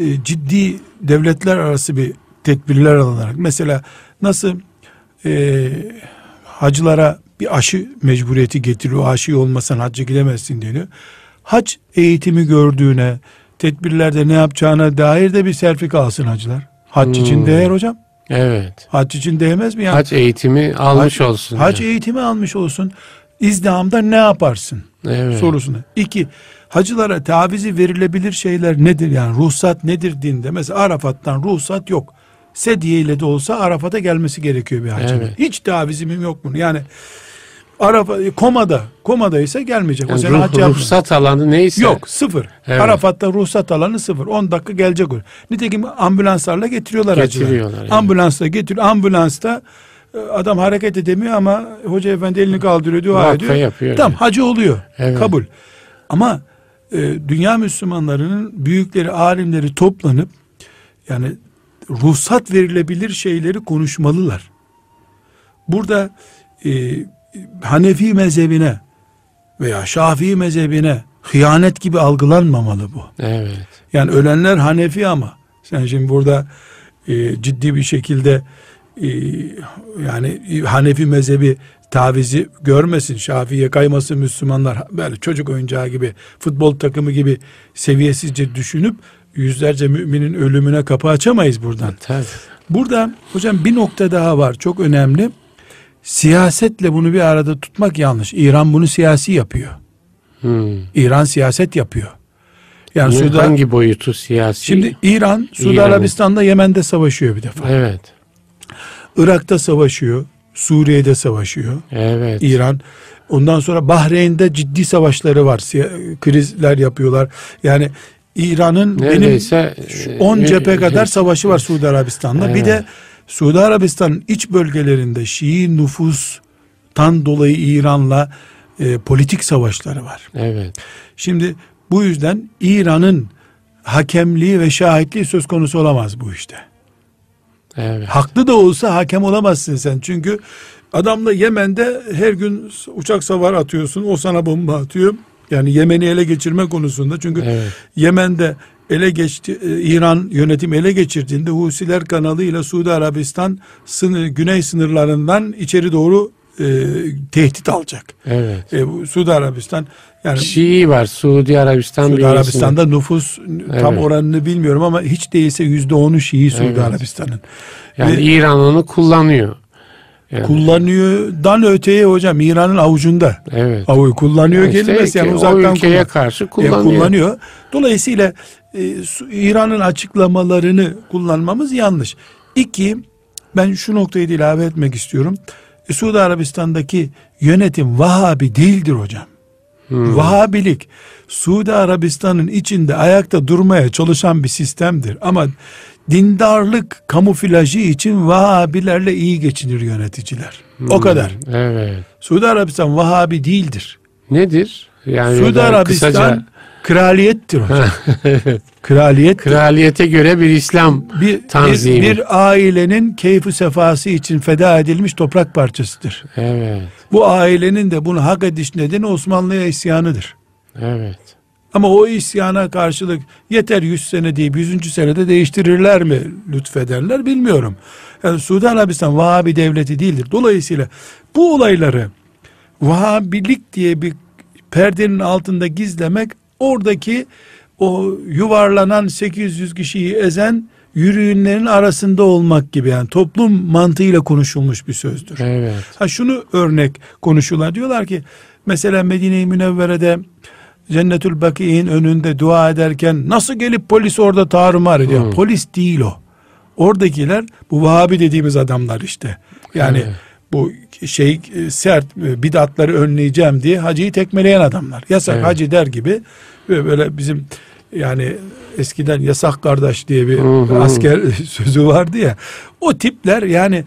S2: e, ciddi devletler arası bir tedbirler alınarak mesela nasıl e, hacılara bir aşı mecburiyeti getiriyor. Aşı olmasan hacca gidemezsin deniyor. Hac eğitimi gördüğüne, tedbirlerde ne yapacağına dair de bir serfik alsın hacılar. Hac hmm. için değer hocam.
S1: Evet.
S2: Hac için değmez mi? Yani,
S1: hac eğitimi almış hac, olsun.
S2: Hac yani. eğitimi almış olsun. İzdihamda ne yaparsın?
S1: Evet.
S2: Sorusuna. İki, hacılara tavizi verilebilir şeyler nedir? Yani ruhsat nedir dinde? Mesela Arafat'tan ruhsat yok. Sedye ile de olsa Arafat'a gelmesi gerekiyor bir hacının. Evet. Hiç tavizimim yok bunu. Yani Arafa, komada, komada ise gelmeyecek.
S1: Yani o ruh, ruhsat alanı neyse.
S2: Yok sıfır. Evet. Arafat'ta ruhsat alanı sıfır. 10 dakika gelecek. Nitekim ambulanslarla getiriyorlar
S1: Getiriyorlar.
S2: Yani. Ambulansla getiriyor. Ambulansta e, adam hareket edemiyor ama hoca efendi elini kaldırıyor dua ediyor.
S1: Yapıyor
S2: tamam yani. hacı oluyor. Evet. Kabul. Ama e, dünya Müslümanlarının büyükleri, alimleri toplanıp yani ruhsat verilebilir şeyleri konuşmalılar. Burada e, Hanefi mezhebine veya Şafii mezhebine hıyanet gibi algılanmamalı bu.
S1: Evet.
S2: Yani ölenler Hanefi ama sen şimdi burada e, ciddi bir şekilde e, yani Hanefi mezhebi tavizi görmesin, Şafii'ye kaymasın Müslümanlar böyle çocuk oyuncağı gibi, futbol takımı gibi seviyesizce düşünüp yüzlerce müminin ölümüne kapı açamayız buradan.
S1: Tabii.
S2: Burada hocam bir nokta daha var çok önemli. Siyasetle bunu bir arada tutmak yanlış. İran bunu siyasi yapıyor.
S1: Hmm.
S2: İran siyaset yapıyor.
S1: Yani Suudi, hangi boyutu siyasi?
S2: Şimdi İran Suudi İran. Arabistan'da Yemen'de savaşıyor bir defa.
S1: Evet.
S2: Irak'ta savaşıyor. Suriye'de savaşıyor.
S1: Evet.
S2: İran. Ondan sonra Bahreyn'de ciddi savaşları var. Krizler yapıyorlar. Yani İran'ın benim 10 cephe kadar savaşı var Suudi Arabistan'da. Evet. Bir de Suudi Arabistan iç bölgelerinde Şii nüfustan dolayı İran'la e, politik savaşları var.
S1: Evet.
S2: Şimdi bu yüzden İran'ın hakemliği ve şahitliği söz konusu olamaz bu işte.
S1: Evet.
S2: Haklı da olsa hakem olamazsın sen. Çünkü adamla Yemen'de her gün uçak savar atıyorsun. O sana bomba atıyor. Yani Yemen'i ele geçirme konusunda. Çünkü
S1: evet.
S2: Yemen'de ele geçti e, İran yönetim ele geçirdiğinde Husiler kanalıyla Suudi Arabistan sınır, güney sınırlarından içeri doğru e, tehdit alacak.
S1: Evet.
S2: E, bu Suudi Arabistan yani
S1: Şii var Suudi Arabistan
S2: Suudi Arabistan'da nüfus evet. tam oranını bilmiyorum ama hiç değilse yüzde onu Şii Suudi evet. Arabistan'ın.
S1: Yani Ve, İran onu kullanıyor.
S2: Yani. Kullanıyordan öteye hocam İran'ın avucunda.
S1: Evet.
S2: Avu kullanıyor yani kelimesi yani uzaktan
S1: o ülkeye kullan. karşı kullanıyor.
S2: E, kullanıyor. Dolayısıyla e, İran'ın açıklamalarını kullanmamız yanlış. İki, ben şu noktayı da ilave etmek istiyorum. E, Suudi Arabistan'daki yönetim Vahabi değildir hocam. Hmm. Vahabilik Suudi Arabistan'ın içinde ayakta durmaya çalışan bir sistemdir. Ama dindarlık kamuflajı için Vahabilerle iyi geçinir yöneticiler. Hmm. O kadar.
S1: Evet.
S2: Suudi Arabistan Vahabi değildir.
S1: Nedir?
S2: Yani Suudi Arabistan kısaca... kraliyettir hocam. evet. Kraliyet.
S1: Kraliyete göre bir İslam bir, tanzimi.
S2: Bir, bir ailenin keyfi sefası için feda edilmiş toprak parçasıdır.
S1: Evet.
S2: Bu ailenin de bunu hak ediş nedeni Osmanlı'ya isyanıdır.
S1: Evet.
S2: Ama o isyana karşılık yeter 100 sene deyip 100. senede değiştirirler mi lütfederler bilmiyorum. Yani Suudi Arabistan Vahabi devleti değildir. Dolayısıyla bu olayları Vahabilik diye bir perdenin altında gizlemek oradaki o yuvarlanan 800 kişiyi ezen yürüyünlerin arasında olmak gibi yani toplum mantığıyla konuşulmuş bir sözdür.
S1: Evet.
S2: Ha şunu örnek konuşuyorlar diyorlar ki mesela Medine-i Münevvere'de Cennetül Baki'nin önünde dua ederken nasıl gelip polis orada tarumar ediyor? Hmm. Polis değil o. Oradakiler bu Vahabi dediğimiz adamlar işte. Yani evet. bu şey sert bidatları önleyeceğim diye hacıyı tekmeleyen adamlar. Yasak evet. hacı der gibi böyle bizim yani eskiden yasak kardeş diye bir hı hı. asker sözü vardı ya. O tipler yani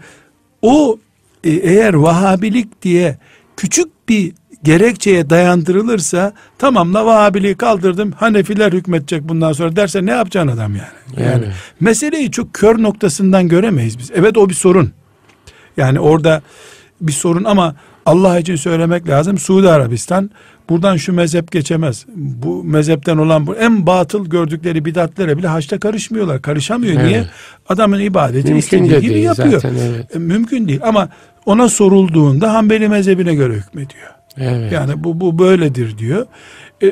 S2: o e, eğer Vahabilik diye küçük bir gerekçeye dayandırılırsa tamam la Vahabiliği kaldırdım Hanefiler hükmetecek bundan sonra derse ne yapacaksın adam yani? Yani evet. meseleyi çok kör noktasından göremeyiz biz. Evet o bir sorun. Yani orada bir sorun ama Allah için söylemek lazım. Suudi Arabistan buradan şu mezhep geçemez. Bu mezhepten olan bu en batıl gördükleri bidatlere bile haçta karışmıyorlar. Karışamıyor. Evet. Niye? Adamın ibadeti mümkün istediği gibi yapıyor. Zaten, evet. E, mümkün değil ama ona sorulduğunda Hanbeli mezhebine göre hükmediyor.
S1: Evet.
S2: Yani bu bu böyledir diyor. E,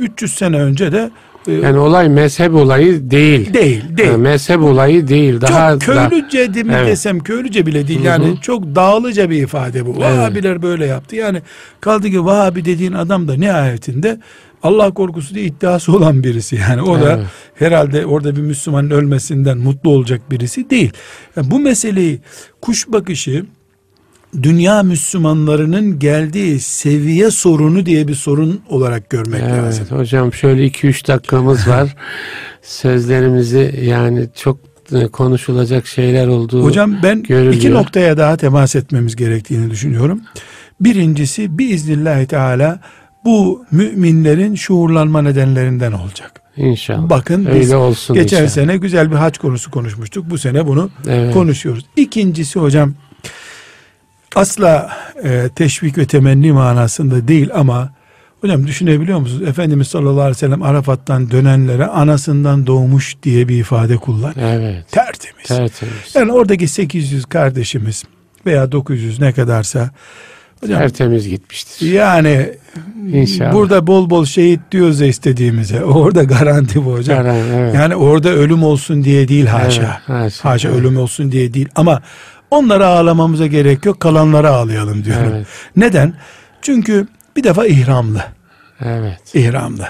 S2: 300 sene önce de
S1: yani olay mezhep olayı değil.
S2: Değil, değil. Yani
S1: mezhep olayı değil. Daha
S2: çok köylüce da, mi evet. desem köylüce bile değil. Yani Hı-hı. çok dağlıca bir ifade bu. Evet. Vahabiler böyle yaptı. Yani kaldı ki Vahabi dediğin adam da nihayetinde Allah korkusu diye iddiası olan birisi. Yani o da evet. herhalde orada bir Müslümanın ölmesinden mutlu olacak birisi değil. Yani bu meseleyi kuş bakışı dünya Müslümanlarının geldiği seviye sorunu diye bir sorun olarak görmek evet, lazım.
S1: Hocam şöyle 2-3 dakikamız var. Sözlerimizi yani çok e, konuşulacak şeyler olduğu
S2: Hocam ben görülüyor. iki noktaya daha temas etmemiz gerektiğini düşünüyorum. Birincisi biiznillahü teala bu müminlerin şuurlanma nedenlerinden olacak.
S1: İnşallah.
S2: Bakın Öyle biz olsun geçen inşallah. sene güzel bir haç konusu konuşmuştuk. Bu sene bunu evet. konuşuyoruz. İkincisi hocam asla e, teşvik ve temenni manasında değil ama hocam düşünebiliyor musunuz? Efendimiz sallallahu aleyhi ve sellem Arafat'tan dönenlere anasından doğmuş diye bir ifade kullan.
S1: Evet.
S2: Tertemiz.
S1: Tertemiz.
S2: Yani oradaki 800 kardeşimiz veya 900 ne kadarsa
S1: hocam, tertemiz gitmiştir.
S2: Yani İnşallah. burada bol bol şehit diyoruz ya istediğimize. Orada garanti bu hocam. Garan, evet. Yani orada ölüm olsun diye değil haşa. Evet, haşa, haşa evet. ölüm olsun diye değil ama Onlara ağlamamıza gerek yok. Kalanlara ağlayalım diyorum. Evet. Neden? Çünkü bir defa ihramlı.
S1: Evet.
S2: İhramlı.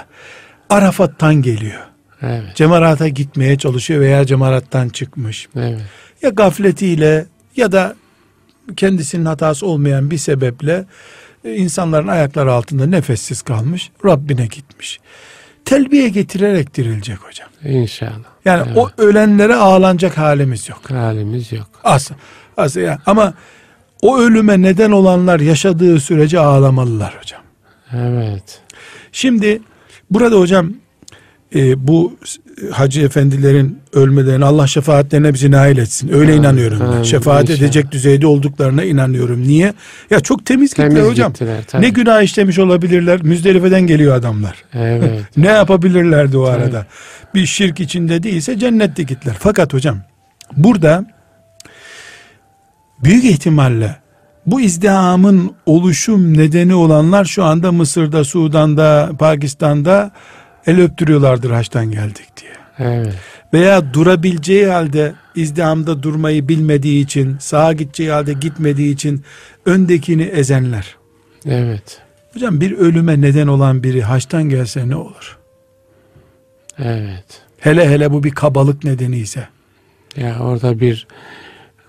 S2: Arafat'tan geliyor.
S1: Evet.
S2: Cemarata gitmeye çalışıyor veya cemarattan çıkmış.
S1: Evet.
S2: Ya gafletiyle ya da kendisinin hatası olmayan bir sebeple e, insanların ayakları altında nefessiz kalmış. Rabbine gitmiş. Telbiye getirerek dirilecek hocam.
S1: İnşallah.
S2: Yani evet. o ölenlere ağlanacak halimiz yok.
S1: Halimiz yok.
S2: Asıl. Ya. Ama o ölüme neden olanlar yaşadığı sürece ağlamalılar hocam.
S1: Evet.
S2: Şimdi burada hocam e, bu hacı efendilerin ölmelerine Allah şefaatlerine bizi nail etsin. Öyle ha, inanıyorum ben. Şefaat inşallah. edecek düzeyde olduklarına inanıyorum. Niye? Ya çok temiz, temiz gittiler hocam. Gittiler, ne günah işlemiş olabilirler? Müzdelifeden geliyor adamlar.
S1: Evet.
S2: ne yapabilirlerdi o tabii. arada? Bir şirk içinde değilse cennette gittiler. Fakat hocam burada büyük ihtimalle bu izdihamın oluşum nedeni olanlar şu anda Mısır'da, Sudan'da, Pakistan'da el öptürüyorlardır haçtan geldik diye.
S1: Evet.
S2: Veya durabileceği halde izdihamda durmayı bilmediği için, sağa gideceği halde gitmediği için öndekini ezenler.
S1: Evet.
S2: Hocam bir ölüme neden olan biri haçtan gelse ne olur?
S1: Evet.
S2: Hele hele bu bir kabalık nedeni ise.
S1: Ya orada bir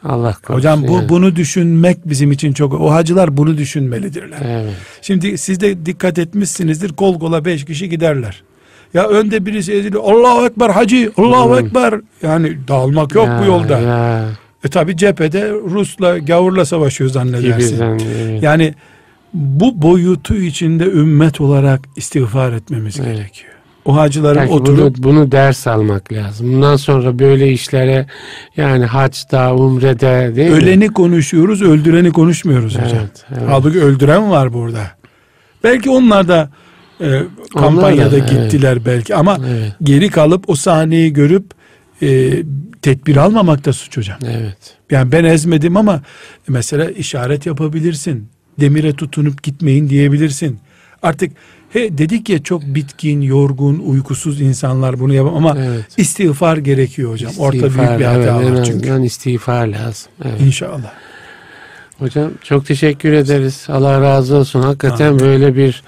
S1: Allah korusun.
S2: Hocam bu yani. bunu düşünmek bizim için çok o hacılar bunu düşünmelidirler.
S1: Evet.
S2: Şimdi siz de dikkat etmişsinizdir kol kola beş kişi giderler. Ya önde birisi eziliyor. Allahu Ekber hacı, Allahu hmm. Ekber. Yani dağılmak yok ya, bu yolda. Ya. E tabi cephede Rus'la, gavurla savaşıyor zannedersin. Yani bu boyutu içinde ümmet olarak istiğfar etmemiz evet. gerekiyor. O hacıların
S1: Belki
S2: oturup
S1: bunu, bunu ders almak lazım. Bundan sonra böyle işlere yani haçta, umrede değil
S2: öleni
S1: mi?
S2: konuşuyoruz, öldüreni konuşmuyoruz hocam.
S1: Evet, evet.
S2: Halbuki öldüren var burada. Belki onlar da e, kampanyada
S1: Onlar da, evet.
S2: gittiler belki ama
S1: Evet,
S2: geri kalıp o sahneyi görüp e, tedbir almamak da suç hocam.
S1: evet.
S2: Yani ben ezmedim ama mesela işaret yapabilirsin. Demire tutunup gitmeyin diyebilirsin. Artık he dedik ya çok bitkin, yorgun, uykusuz insanlar bunu yapar ama
S1: Evet.
S2: istiğfar gerekiyor hocam. Orta
S1: İstiğfar,
S2: büyük bir hata
S1: evet, en
S2: var çünkü.
S1: azından istiğfar lazım. Evet.
S2: İnşallah.
S1: Hocam çok teşekkür ederiz. Allah razı olsun. Hakikaten
S2: Amin.
S1: böyle bir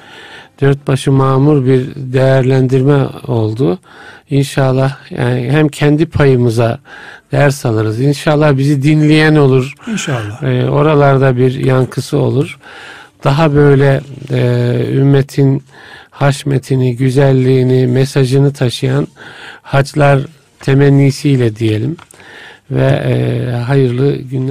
S1: dört başı mamur bir değerlendirme oldu. İnşallah yani hem kendi payımıza ders alırız. İnşallah bizi dinleyen olur.
S2: İnşallah.
S1: Ee, oralarda bir yankısı olur. Daha böyle e, ümmetin haşmetini, güzelliğini, mesajını taşıyan haçlar temennisiyle diyelim. Ve e, hayırlı günler